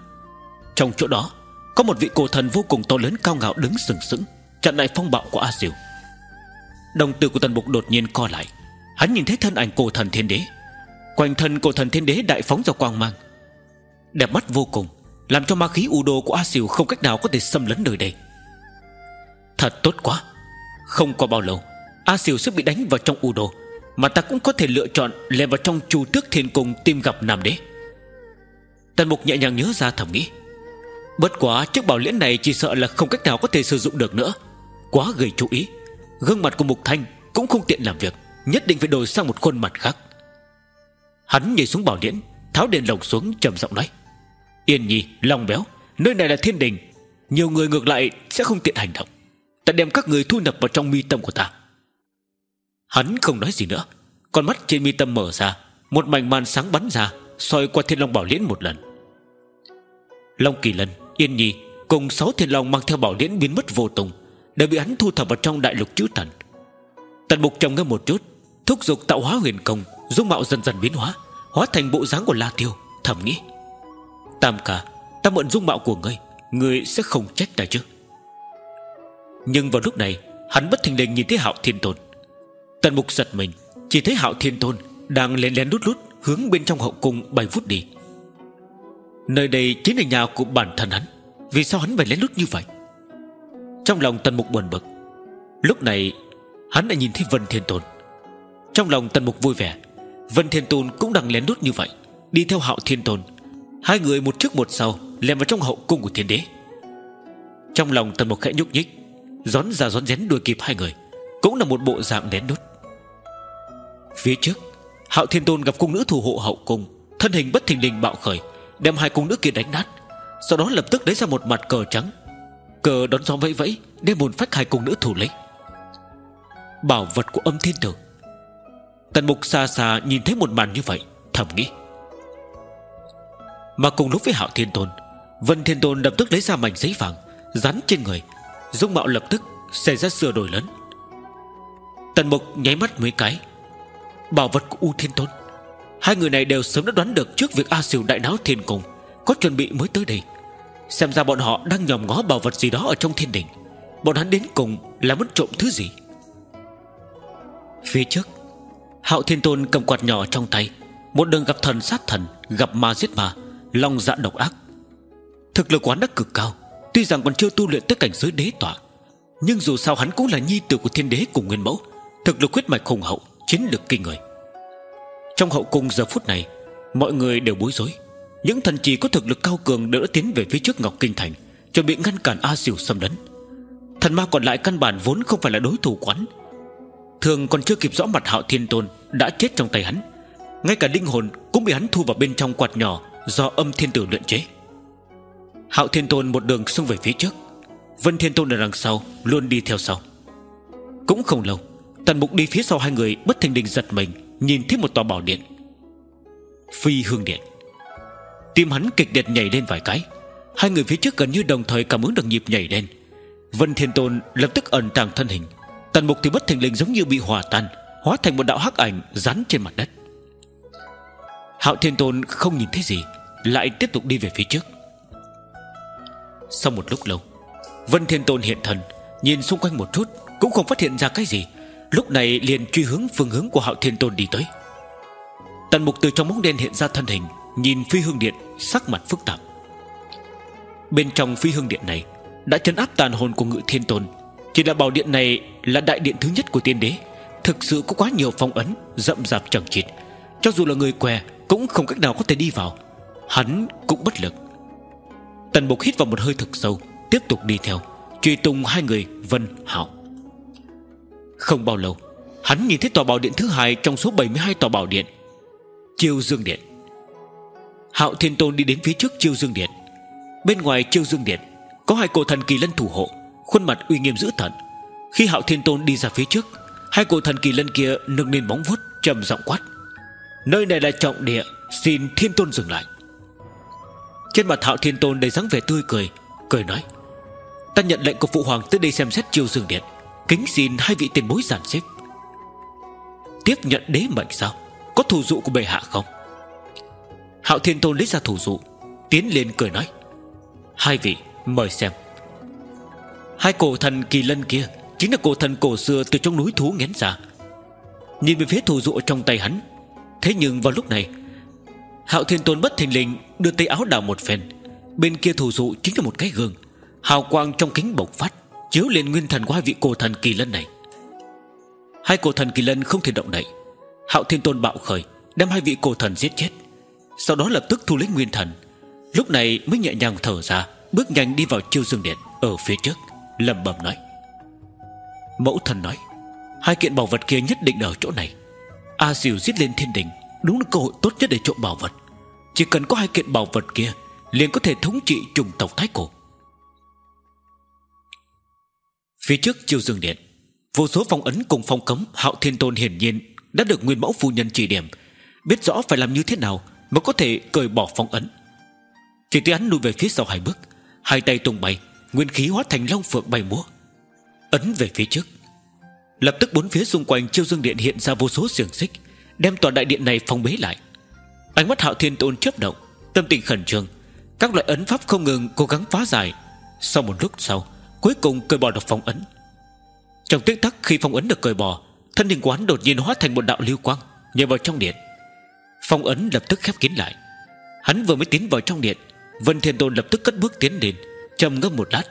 Trong chỗ đó, Có một vị cổ thần vô cùng to lớn cao ngạo đứng sừng sững, Chặn lại phong bạo của A Diệu Đồng tử của Tần Mục đột nhiên co lại. Hắn nhìn thấy thân ảnh cổ thần thiên đế. Quanh thân cổ thần thiên đế đại phóng ra quang mang. Đẹp mắt vô cùng, Làm cho ma khí u đô của A Diệu không cách nào có thể xâm lấn nơi đây. Thật tốt quá, Không qua bao lâu A Diệu sẽ bị đánh vào trong u đô Mà ta cũng có thể lựa chọn lèn vào trong chu tước thiên cung tìm gặp Nam Đế. Tần Mục nhẹ nhàng nhớ ra thầm nghĩ, Bất quá chiếc bảo liễn này chỉ sợ là không cách nào có thể sử dụng được nữa. Quá gây chú ý, Gương mặt của Mục Thanh cũng không tiện làm việc, Nhất định phải đổi sang một khuôn mặt khác. Hắn nhảy xuống bảo liễn, Tháo đèn lồng xuống trầm giọng nói Yên nhi, lòng béo Nơi này là thiên đình. Nhiều người ngược lại sẽ không tiện hành động. Ta đem các người thu nhập vào trong mi tâm của ta. Hắn không nói gì nữa. Con mắt trên mi tâm mở ra Một mảnh màn sáng bắn ra soi qua thiên long bảo liễn một lần. Long kỳ lân Yên Nhi cùng sáu thiên long mang theo bảo liễn biến mất vô tung đều bị hắn thu thập vào trong đại lục chữ thần. Tần mục trầm ngâm một chút thúc giục tạo hóa huyền công dung mạo dần dần biến hóa hóa thành bộ dáng của la tiêu thầm nghĩ tam ca, ta mượn dung mạo của ngươi ngươi sẽ không trách ta chứ. Nhưng vào lúc này, hắn bất thình lình nhìn thấy hạo thiên tôn. Tần mục giật mình, chỉ thấy hạo thiên tôn đang lén lén lút lút hướng bên trong hậu cung bay vút đi. Nơi đây chính là nhà của bản thân hắn, Vì sao hắn phải lén lút như vậy? Trong lòng tần mục buồn bực. Lúc này, Hắn lại nhìn thấy Vân Thiên Tôn. Trong lòng tần mục vui vẻ, Vân Thiên Tôn cũng đang lén lút như vậy, Đi theo hạo Thiên Tôn Hai người một trước một sau Lèm vào trong hậu cung của thiên đế. Trong lòng tần mục khẽ nhúc nhích Gión ra gión rén đuổi kịp hai người, Cũng là một bộ dạng lén đốt Phía trước, Hạo Thiên Tôn gặp cung nữ thủ hộ hậu cung, Thân hình bất thình lình bạo khởi, Đem hai cung nữ kia đánh nát, Sau đó lập tức lấy ra một mặt cờ trắng. Cờ đón gió vẫy vẫy, Đem buồn phách hai cung nữ thủ lấy. Bảo vật của âm thiên tử. Tần mục xa xa nhìn thấy một màn như vậy, Thầm nghĩ mà cùng lúc với hạo thiên tôn, Vân thiên tôn lập tức lấy ra mảnh giấy vàng, Dán trên người, Dung mạo lập tức xảy ra sửa đổi lớn. Tần mục nháy mắt mấy cái. Bảo vật của U Thiên Tôn, Hai người này đều sớm đã đoán được Trước việc A Siêu đại náo thiên cung, Có chuẩn bị mới tới đây. Xem ra bọn họ đang nhòm ngó bảo vật gì đó ở trong thiên đình. Bọn hắn đến cùng là muốn trộm thứ gì? Phía trước, Hạo Thiên Tôn cầm quạt nhỏ trong tay, Một đường gặp thần sát thần, Gặp ma giết ma. Long dạ độc ác. Thực lực quán đã cực cao, Tuy rằng còn chưa tu luyện tới cảnh giới đế tọa, Nhưng dù sao hắn cũng là nhi tử của thiên đế cùng nguyên mẫu, Thực lực huyết mạch hùng hậu, Chiến lực kinh người. Trong hậu cung giờ phút này, Mọi người đều bối rối. Những thần chỉ có thực lực cao cường đỡ tiến về phía trước Ngọc Kinh Thành, Chuẩn bị ngăn cản A Diều xâm lấn. Thần ma còn lại căn bản vốn không phải là đối thủ quán Thường còn chưa kịp rõ mặt Hạo Thiên Tôn Đã chết trong tay hắn. Ngay cả linh hồn cũng bị hắn thu vào bên trong quạt nhỏ Do âm thiên tử luyện chế. Hạo Thiên Tôn một đường xông về phía trước. Vân Thiên Tôn ở đằng sau Luôn đi theo sau. Cũng không lâu, Tần Mục đi phía sau hai người bất thình lình giật mình, Nhìn thấy một tòa bảo điện. Phi hương điện. Tim hắn kịch liệt nhảy lên vài cái. Hai người phía trước gần như đồng thời cảm ứng được nhịp nhảy lên. Vân Thiên Tôn lập tức ẩn tàng thân hình. Tần Mục thì bất thình lình giống như bị hòa tan, Hóa thành một đạo hắc ảnh dán trên mặt đất. Hạo Thiên Tôn không nhìn thấy gì, Lại tiếp tục đi về phía trước. Sau một lúc lâu, Vân Thiên Tôn hiện thần Nhìn xung quanh một chút, Cũng không phát hiện ra cái gì. Lúc này liền truy hướng phương hướng của Hạo Thiên Tôn đi tới. Tần Mục từ trong bóng đen hiện ra thân hình, Nhìn phi hương điện, Sắc mặt phức tạp. Bên trong phi hương điện này, Đã chấn áp tàn hồn của ngự thiên tôn. Chỉ là bảo điện này là đại điện thứ nhất của tiên đế, Thực sự có quá nhiều phong ấn, Rậm rạp chẳng chịt. Cho dù là người què cũng không cách nào có thể đi vào. Hắn cũng bất lực. Tần Mục hít vào một hơi thật sâu, Tiếp tục đi theo, Truy tung hai người Vân Hảo Không bao lâu, Hắn nhìn thấy tòa bảo điện thứ hai Trong số 72 tòa bảo điện, Chiêu Dương Điện. Hạo Thiên Tôn đi đến phía trước Chiêu Dương Điện. Bên ngoài Chiêu Dương Điện, Có hai cổ thần kỳ lân thủ hộ, Khuôn mặt uy nghiêm dữ tận. Khi Hạo Thiên Tôn đi ra phía trước, Hai cổ thần kỳ lân kia nâng lên bóng vuốt, trầm giọng quát. Nơi này là trọng địa, Xin Thiên Tôn dừng lại. Trên mặt Hạo Thiên Tôn đầy dáng vẻ tươi cười Cười nói, Ta nhận lệnh của Phụ Hoàng tới đây xem xét chiêu dương điện, Kính xin hai vị tiền bối giản xếp. Tiếp nhận đế mệnh sao? Có thủ dụ của bệ hạ không? Hạo Thiên Tôn lấy ra thủ dụ, Tiến lên cười nói, Hai vị, mời xem. Hai cổ thần kỳ lân kia, Chính là cổ thần cổ xưa từ trong núi thú ngén ra. Nhìn về phía thủ dụ trong tay hắn Thế nhưng vào lúc này, Hạo Thiên Tôn bất thình lình Đưa tay áo đào một phen. Bên kia thủ dụ chính là một cái gương. Hào quang trong kính bộc phát, Chiếu lên nguyên thần của hai vị cổ thần kỳ lân này. Hai cổ thần kỳ lân không thể động đậy. Hạo Thiên Tôn bạo khởi, Đem hai vị cổ thần giết chết. Sau đó lập tức thu lấy nguyên thần. Lúc này mới nhẹ nhàng thở ra, Bước nhanh đi vào chiêu dương điện Ở phía trước, lẩm bẩm nói. Mẫu thần nói, Hai kiện bảo vật kia nhất định ở chỗ này. A Diều giết lên thiên đình, Đúng là cơ hội tốt nhất để trộm bảo vật. Chỉ cần có hai kiện bảo vật kia, liền có thể thống trị trùng tộc Thái Cổ. Phía trước chiêu dương điện, Vô số phong ấn cùng phong cấm Hạo Thiên Tôn hiển nhiên Đã được nguyên mẫu phu nhân chỉ điểm. Biết rõ phải làm như thế nào Mới có thể cởi bỏ phong ấn. Chỉ thấy hắn lùi về phía sau hai bước, Hai tay tung bay, Nguyên khí hóa thành long phượng bay múa. Ấn về phía trước Lập tức bốn phía xung quanh chiêu dương điện hiện ra vô số xiềng xích, Đem toàn đại điện này phong bế lại. Ánh mắt hạo thiên tôn chớp động, Tâm tình khẩn trương. Các loại ấn pháp không ngừng cố gắng phá giải. Sau một lúc sau, Cuối cùng cởi bỏ được phong ấn. Trong tích tắc, khi phong ấn được cởi bỏ, Thân hình quán đột nhiên hóa thành một đạo lưu quang, Nhảy vào trong điện. Phong ấn lập tức khép kín lại. Hắn vừa mới tiến vào trong điện, Vân Thiên Tôn lập tức cất bước tiến lên, trầm ngâm một lát,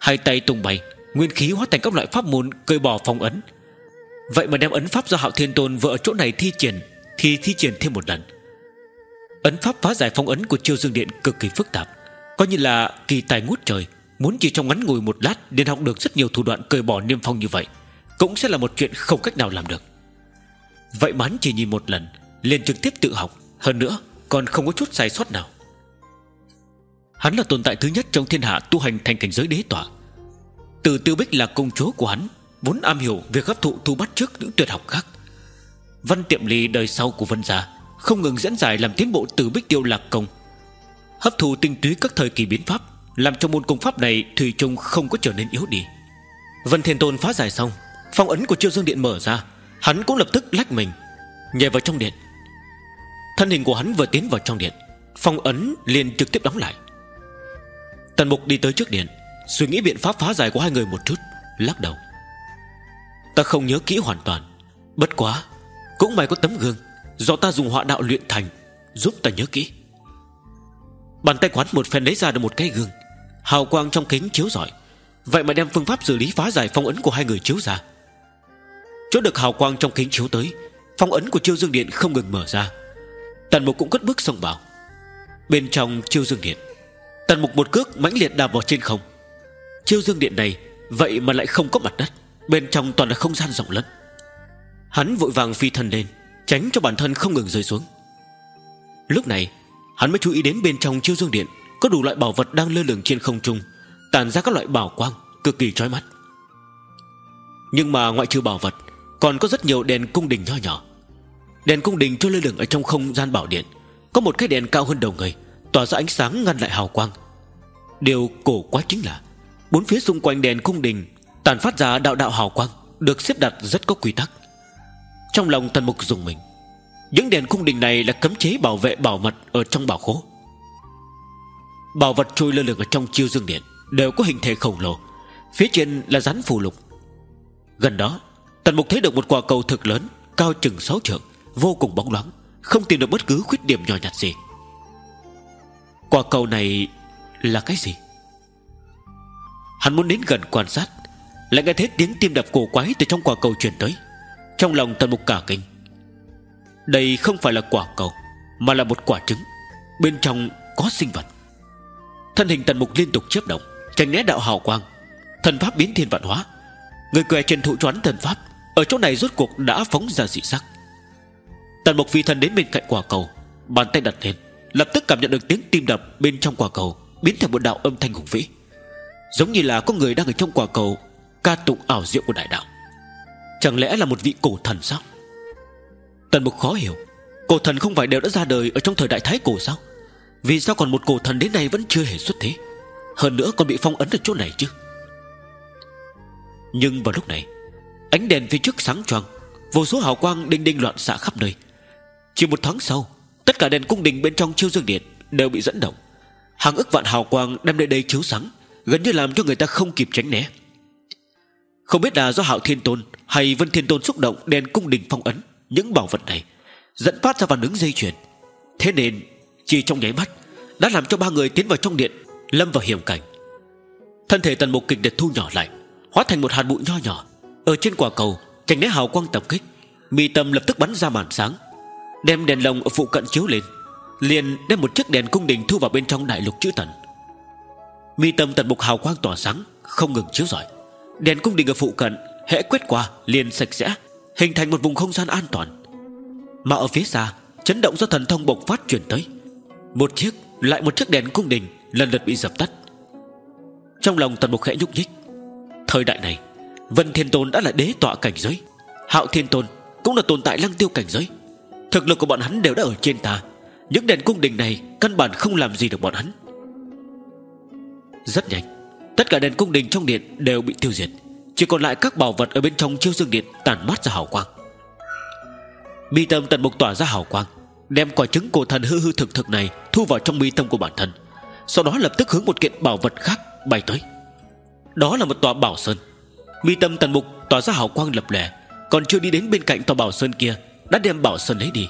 Hai tay tung bay, Nguyên khí hóa thành các loại pháp môn cởi bỏ phong ấn. Vậy mà đem ấn pháp do Hạo Thiên Tôn Vừa ở chỗ này thi triển, Thì thi triển thêm một lần. Ấn pháp phá giải phong ấn của Chiêu Dương Điện cực kỳ phức tạp. Coi như là kỳ tài ngút trời, Muốn chỉ trong ngắn ngủi một lát Nên học được rất nhiều thủ đoạn cởi bỏ niêm phong như vậy, Cũng sẽ là một chuyện không cách nào làm được. Vậy mà hắn chỉ nhìn một lần, liền trực tiếp tự học, Hơn nữa còn không có chút sai sót nào. Hắn là tồn tại thứ nhất trong thiên hạ tu hành thành cảnh giới đế tỏa Từ tiêu bích là công chúa của hắn Vốn am hiểu việc hấp thụ thu bắt trước những tuyệt học khác. Văn tiệm ly đời sau của Vân Gia Không ngừng dẫn giải làm tiến bộ từ bích tiêu lạc công. Hấp thụ tinh túy các thời kỳ biến pháp, Làm cho môn công pháp này Thủy chung không có trở nên yếu đi. Vân Thiên Tôn phá giải xong, Phong ấn của chiêu dương điện mở ra, Hắn cũng lập tức lách mình, Nhảy vào trong điện. Thân hình của hắn vừa tiến vào trong điện, Phong ấn liền trực tiếp đóng lại. Tần Mục đi tới trước điện, Suy nghĩ biện pháp phá giải của hai người một chút, Lắc đầu. Ta không nhớ kỹ hoàn toàn. Bất quá, Cũng may có tấm gương, Do ta dùng họa đạo luyện thành, Giúp ta nhớ kỹ. Bàn tay quán một phen lấy ra được một cái gương, Hào quang trong kính chiếu rọi. Vậy mà đem phương pháp xử lý phá giải phong ấn của hai người chiếu ra. Chỗ được hào quang trong kính chiếu tới, Phong ấn của chiêu dương điện không ngừng mở ra. Tần mục cũng cất bước xông vào. Bên trong chiêu dương điện, Tần mục một cước mãnh liệt đạp vào trên không. Chiêu dương điện này, Vậy mà lại không có mặt đất. Bên trong toàn là không gian rộng lớn. Hắn vội vàng phi thân lên, Tránh cho bản thân không ngừng rơi xuống. Lúc này, Hắn mới chú ý đến bên trong chiêu dương điện, Có đủ loại bảo vật đang lơ lửng trên không trung Tàn ra các loại bảo quang, Cực kỳ chói mắt. Nhưng mà ngoại trừ bảo vật, Còn có rất nhiều đèn cung đình nho nhỏ. Đèn cung đình cho lơ lửng ở trong không gian bảo điện, Có một cái đèn cao hơn đầu người, Tỏa ra ánh sáng ngăn lại hào quang. Điều cổ quá chính là, Bốn phía xung quanh đèn cung đình Tàn phát ra đạo đạo hào quang, Được xếp đặt rất có quy tắc. Trong lòng tần mục dùng mình, Những đèn cung đình này là cấm chế bảo vệ bảo mật Ở trong bảo khố. Bảo vật trôi lơ lửng ở trong chiêu dương điện Đều có hình thể khổng lồ, Phía trên là rắn phù lục. Gần đó, Tần mục thấy được một quả cầu thực lớn, Cao chừng 6 trượng, Vô cùng bóng loáng, Không tìm được bất cứ khuyết điểm nhỏ nhặt gì. Quả cầu này là cái gì? Hắn muốn đến gần quan sát lại nghe thấy tiếng tim đập cổ quái Từ trong quả cầu truyền tới. Trong lòng tần mục cả kinh. Đây không phải là quả cầu, Mà là một quả trứng. Bên trong có sinh vật. Thân hình tần mục liên tục chớp động, Tránh né đạo hào quang. Thần pháp biến thiên vạn hóa. Người què trên thụ choán thần pháp, Ở chỗ này rốt cuộc đã phóng ra dị sắc. Tần mục phi thần đến bên cạnh quả cầu, Bàn tay đặt lên, Lập tức cảm nhận được tiếng tim đập bên trong quả cầu Biến thành một đạo âm thanh hùng vĩ. Giống như là có người đang ở trong quả cầu Ca tụng ảo diệu của đại đạo. Chẳng lẽ là một vị cổ thần sao? Tần mục khó hiểu. Cổ thần không phải đều đã ra đời Ở trong thời đại thái cổ sao? Vì sao còn một cổ thần đến nay vẫn chưa hề xuất thế? Hơn nữa còn bị phong ấn ở chỗ này chứ? Nhưng vào lúc này, Ánh đèn phía trước sáng choang, Vô số hào quang đinh đinh loạn xạ khắp nơi. Chỉ một tháng sau, Tất cả đèn cung đình bên trong chiêu dương điện Đều bị dẫn động. Hàng ức vạn hào quang đem nơi đây chiếu sáng, Gần như làm cho người ta không kịp tránh né. Không biết là do Hạo Thiên Tôn Hay Vân Thiên Tôn xúc động đèn cung đình phong ấn, Những bảo vật này Dẫn phát ra phản ứng dây chuyền. Thế nên, chỉ trong nháy mắt, Đã làm cho ba người tiến vào trong điện, Lâm vào hiểm cảnh. Thân thể tần mục kịch đệt thu nhỏ lại, Hóa thành một hạt bụi nho nhỏ. Ở trên quả cầu, tránh né hào quang tập kích, Mi tâm lập tức bắn ra màn sáng, Đem đèn lồng ở phụ cận chiếu lên, Liền đem một chiếc đèn cung đình thu vào bên trong đại lục chữ tần. Mi tâm tần mục hào quang tỏa sáng, Không ngừng chiếu rọi. Đèn cung đình ở phụ cận, Hễ quét qua, liền sạch sẽ, Hình thành một vùng không gian an toàn. Mà ở phía xa, Chấn động do thần thông bộc phát chuyển tới. Một chiếc, lại một chiếc đèn cung đình Lần lượt bị dập tắt. Trong lòng tần mục khẽ nhúc nhích. Thời đại này, Vân Thiên Tôn đã là đế tọa cảnh giới. Hạo Thiên Tôn cũng là tồn tại lăng tiêu cảnh giới. Thực lực của bọn hắn đều đã ở trên ta. Những đèn cung đình này Căn bản không làm gì được bọn hắn. Rất nhanh Tất cả đèn cung đình trong điện đều bị tiêu diệt. Chỉ còn lại các bảo vật ở bên trong chiêu dương điện Tàn mát ra hào quang. Mi tâm tần mục tỏa ra hào quang, Đem quả trứng cổ thần hư hư thực thực này Thu vào trong mi tâm của bản thân. Sau đó lập tức hướng một kiện bảo vật khác bay tới. Đó là một tòa bảo sơn. Mi tâm tần mục tỏa ra hào quang lập lẻ Còn chưa đi đến bên cạnh tòa bảo sơn kia, Đã đem bảo sơn lấy đi.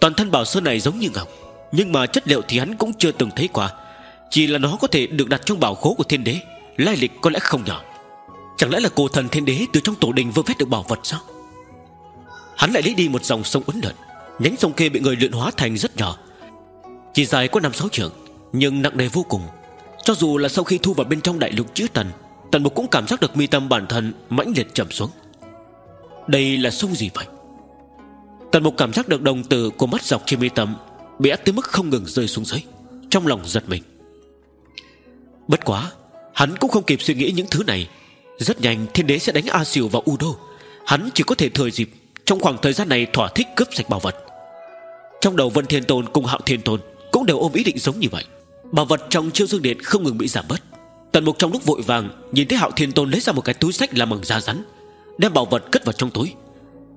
Toàn thân bảo sơn này giống như ngọc, Nhưng mà chất liệu thì hắn cũng chưa từng thấy qua. Chỉ là nó có thể được đặt trong bảo khố của thiên đế, Lai lịch có lẽ không nhỏ. Chẳng lẽ là cổ thần thiên đế Từ trong tổ đình vơ vét được bảo vật sao? Hắn lại lấy đi một dòng sông uốn lượn, Nhánh sông kia bị người luyện hóa thành rất nhỏ. Chỉ dài có năm sáu trượng, Nhưng nặng nề vô cùng. Cho dù là sau khi thu vào bên trong đại lục chữ tần Tần mục cũng cảm giác được mi tâm bản thân Mãnh liệt trầm xuống. Đây là sông gì vậy? Tần mục cảm giác được đồng tử của mắt dọc trên mi tâm Bị ép tới mức không ngừng rơi xuống dưới, Trong lòng giật mình. Bất quá, Hắn cũng không kịp suy nghĩ những thứ này. Rất nhanh, thiên đế sẽ đánh A Siêu vào Udo Hắn chỉ có thể thời dịp Trong khoảng thời gian này thỏa thích cướp sạch bảo vật. Trong đầu Vân Thiên Tôn cùng Hạo Thiên Tôn Cũng đều ôm ý định giống như vậy. Bảo vật trong chiêu dương điện không ngừng bị giảm bớt. Tần mục trong lúc vội vàng Nhìn thấy Hạo Thiên Tôn lấy ra một cái túi sách làm bằng da rắn, Đem bảo vật cất vào trong túi.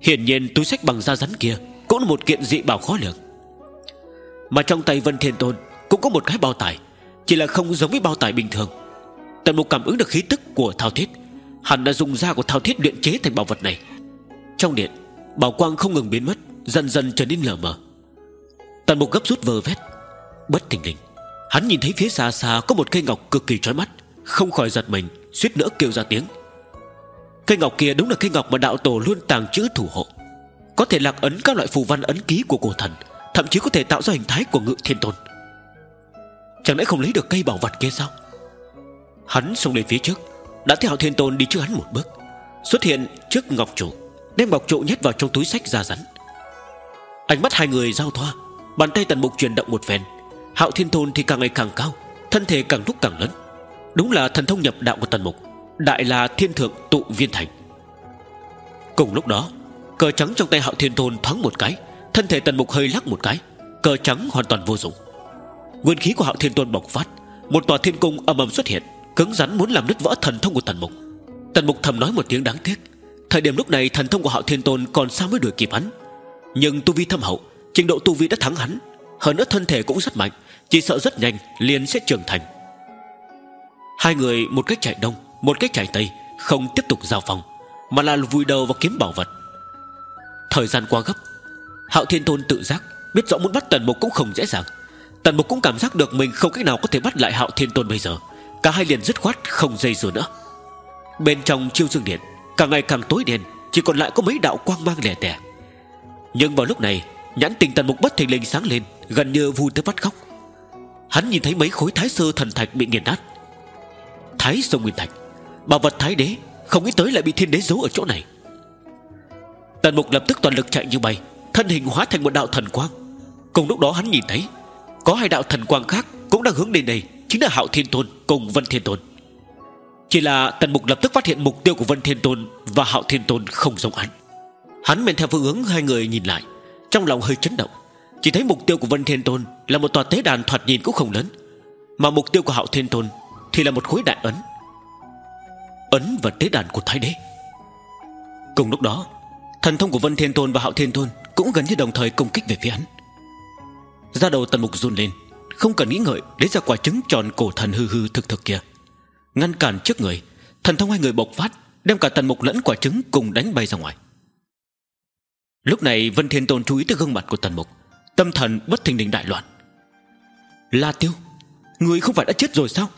Hiển nhiên túi sách bằng da rắn kia Cũng là một kiện dị bảo khó lường. Mà trong tay Vân Thiên Tôn Cũng có một cái bao tải. Chỉ là không giống với bao tải bình thường. Tần mục cảm ứng được khí tức của thao thiết. Hắn đã dùng da của thao thiết luyện chế thành bảo vật này. Trong điện, Bảo quang không ngừng biến mất, Dần dần trở nên lờ mờ. Tần mục gấp rút vờ vét. Bất thình lình, Hắn nhìn thấy phía xa xa có một cây ngọc cực kỳ trói mắt, Không khỏi giật mình, suýt nữa kêu ra tiếng. Cây ngọc kia đúng là cây ngọc mà đạo tổ luôn tàng trữ thủ hộ. Có thể lạc ấn các loại phù văn ấn ký của cổ thần, Thậm chí có thể tạo ra hình thái của ngự thiên tôn. Chẳng lẽ không lấy được cây bảo vật kia sao? Hắn xông lên phía trước, Đã thấy hạo thiên tôn đi trước hắn một bước, Xuất hiện trước ngọc trụ, Đem ngọc trụ nhét vào trong túi sách ra rắn. Ánh mắt hai người giao thoa, Bàn tay tần mục chuyển động một phen, Hạo thiên tôn thì càng ngày càng cao, Thân thể càng lúc càng lớn. Đúng là thần thông nhập đạo của tần mục, Đại là thiên thượng tụ viên thành. Cùng lúc đó, Cờ trắng trong tay hạo thiên tôn thoáng một cái, Thân thể tần mục hơi lắc một cái, Cờ trắng hoàn toàn vô dụng. Nguyên khí của hạo thiên tôn bộc phát. Một tòa thiên cung âm ầm xuất hiện, Cứng rắn muốn làm nứt vỡ thần thông của tần mục. Tần mục thầm nói một tiếng đáng tiếc. Thời điểm lúc này thần thông của hạo thiên tôn còn sao mới đuổi kịp hắn. Nhưng tu vi thâm hậu, Trình độ tu vi đã thắng hắn. Hơn nữa thân thể cũng rất mạnh, Chỉ sợ rất nhanh liền sẽ trưởng thành. Hai người một cách chạy đông, Một cách chạy tây, Không tiếp tục giao phòng, Mà là vùi đầu vào kiếm bảo vật. Thời gian qua gấp, Hạo thiên tôn tự giác Biết rõ muốn bắt tần mục cũng không dễ dàng. Tần mục cũng cảm giác được mình không cách nào có thể bắt lại hạo thiên tôn bây giờ. Cả hai liền dứt khoát không dây dưa nữa. Bên trong chiêu dương điện, Càng ngày càng tối đen, Chỉ còn lại có mấy đạo quang mang lẻ tẻ. Nhưng vào lúc này, Nhãn tình tần mục bất thình lình sáng lên, Gần như vui tới bắt khóc. Hắn nhìn thấy mấy khối thái sơ thần thạch bị nghiền nát. Thái sơ nguyên thạch, Bảo vật thái đế, Không nghĩ tới lại bị thiên đế giấu ở chỗ này. Tần mục lập tức toàn lực chạy như bay, Thân hình hóa thành một đạo thần quang. Cùng lúc đó hắn nhìn thấy có hai đạo thần quang khác cũng đang hướng đến đây, Chính là Hạo Thiên Tôn cùng Vân Thiên Tôn. Chỉ là Tần Mục lập tức phát hiện mục tiêu của Vân Thiên Tôn Và Hạo Thiên Tôn không giống hắn. Hắn men theo phương hướng hai người nhìn lại, Trong lòng hơi chấn động. Chỉ thấy mục tiêu của Vân Thiên Tôn Là một tòa tế đàn thoạt nhìn cũng không lớn, Mà mục tiêu của Hạo Thiên Tôn Thì là một khối đại ấn. Ấn và tế đàn của Thái Đế. Cùng lúc đó, Thần thông của Vân Thiên Tôn và Hạo Thiên Tôn Cũng gần như đồng thời công kích về phía hắn. Ra đầu tần mục run lên, Không cần nghĩ ngợi, Lấy ra quả trứng tròn cổ thần hư hư thực thực kia. Ngăn cản trước người, Thần thông hai người bộc phát, Đem cả tần mục lẫn quả trứng cùng đánh bay ra ngoài. Lúc này, Vân Thiên Tôn chú ý tới gương mặt của tần mục, Tâm thần bất thình lình đại loạn. La Tiêu, Người không phải đã chết rồi sao?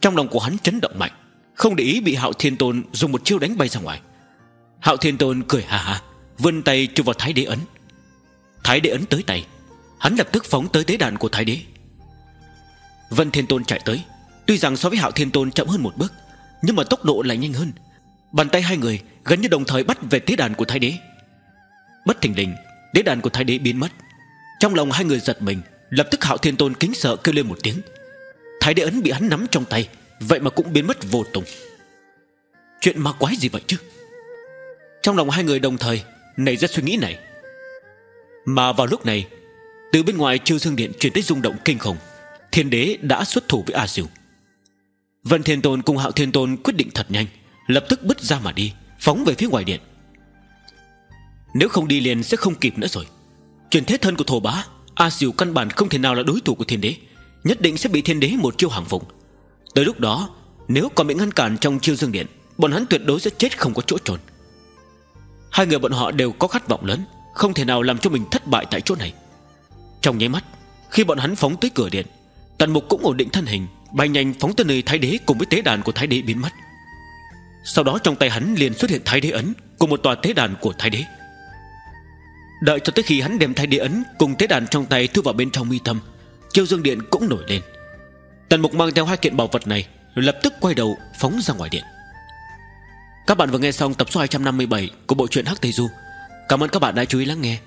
Trong lòng của hắn chấn động mạnh, Không để ý bị Hạo Thiên Tôn dùng một chiêu đánh bay ra ngoài. Hạo Thiên Tôn cười hà hà Vươn tay chụp vào Thái Đế ấn. Thái Đế ấn tới tay Hắn lập tức phóng tới tế đàn của Thái Đế. Vân Thiên Tôn chạy tới. Tuy rằng so với Hạo Thiên Tôn chậm hơn một bước, Nhưng mà tốc độ lại nhanh hơn. Bàn tay hai người gần như đồng thời bắt về tế đàn của Thái Đế. Bất thình lình, Tế đàn của Thái Đế biến mất. Trong lòng hai người giật mình, Lập tức Hạo Thiên Tôn kính sợ kêu lên một tiếng. Thái Đế ấn bị hắn nắm trong tay, Vậy mà cũng biến mất vô tung. Chuyện ma quái gì vậy chứ? Trong lòng hai người đồng thời Nảy ra suy nghĩ này. Mà vào lúc này từ bên ngoài chiêu dương điện truyền tới rung động kinh khủng. Thiên đế đã xuất thủ với A Diệu Vân Thiên Tôn cùng Hạo Thiên Tôn quyết định thật nhanh, Lập tức bứt ra mà đi, Phóng về phía ngoài điện. Nếu không đi liền sẽ không kịp nữa rồi. Truyền thế thân của thổ bá, A Diệu căn bản không thể nào là đối thủ của thiên đế, Nhất định sẽ bị thiên đế một chiêu hàng vùng Tới lúc đó, Nếu còn bị ngăn cản trong chiêu dương điện, Bọn hắn tuyệt đối sẽ chết không có chỗ trốn. Hai người bọn họ đều có khát vọng lớn, Không thể nào làm cho mình thất bại tại chỗ này. Trong nháy mắt, Khi bọn hắn phóng tới cửa điện, Tần mục cũng ổn định thân hình, Bay nhanh phóng tới nơi thái đế cùng với tế đàn của thái đế biến mất. Sau đó trong tay hắn liền xuất hiện thái đế ấn Cùng một tòa tế đàn của thái đế. Đợi cho tới khi hắn đem thái đế ấn Cùng tế đàn trong tay thu vào bên trong mi tâm, Chiêu dương điện cũng nổi lên. Tần mục mang theo hai kiện bảo vật này, Lập tức quay đầu phóng ra ngoài điện. Các bạn vừa nghe xong tập số 257 Của bộ truyện Hắc Tây Du. Cảm ơn các bạn đã chú ý lắng nghe.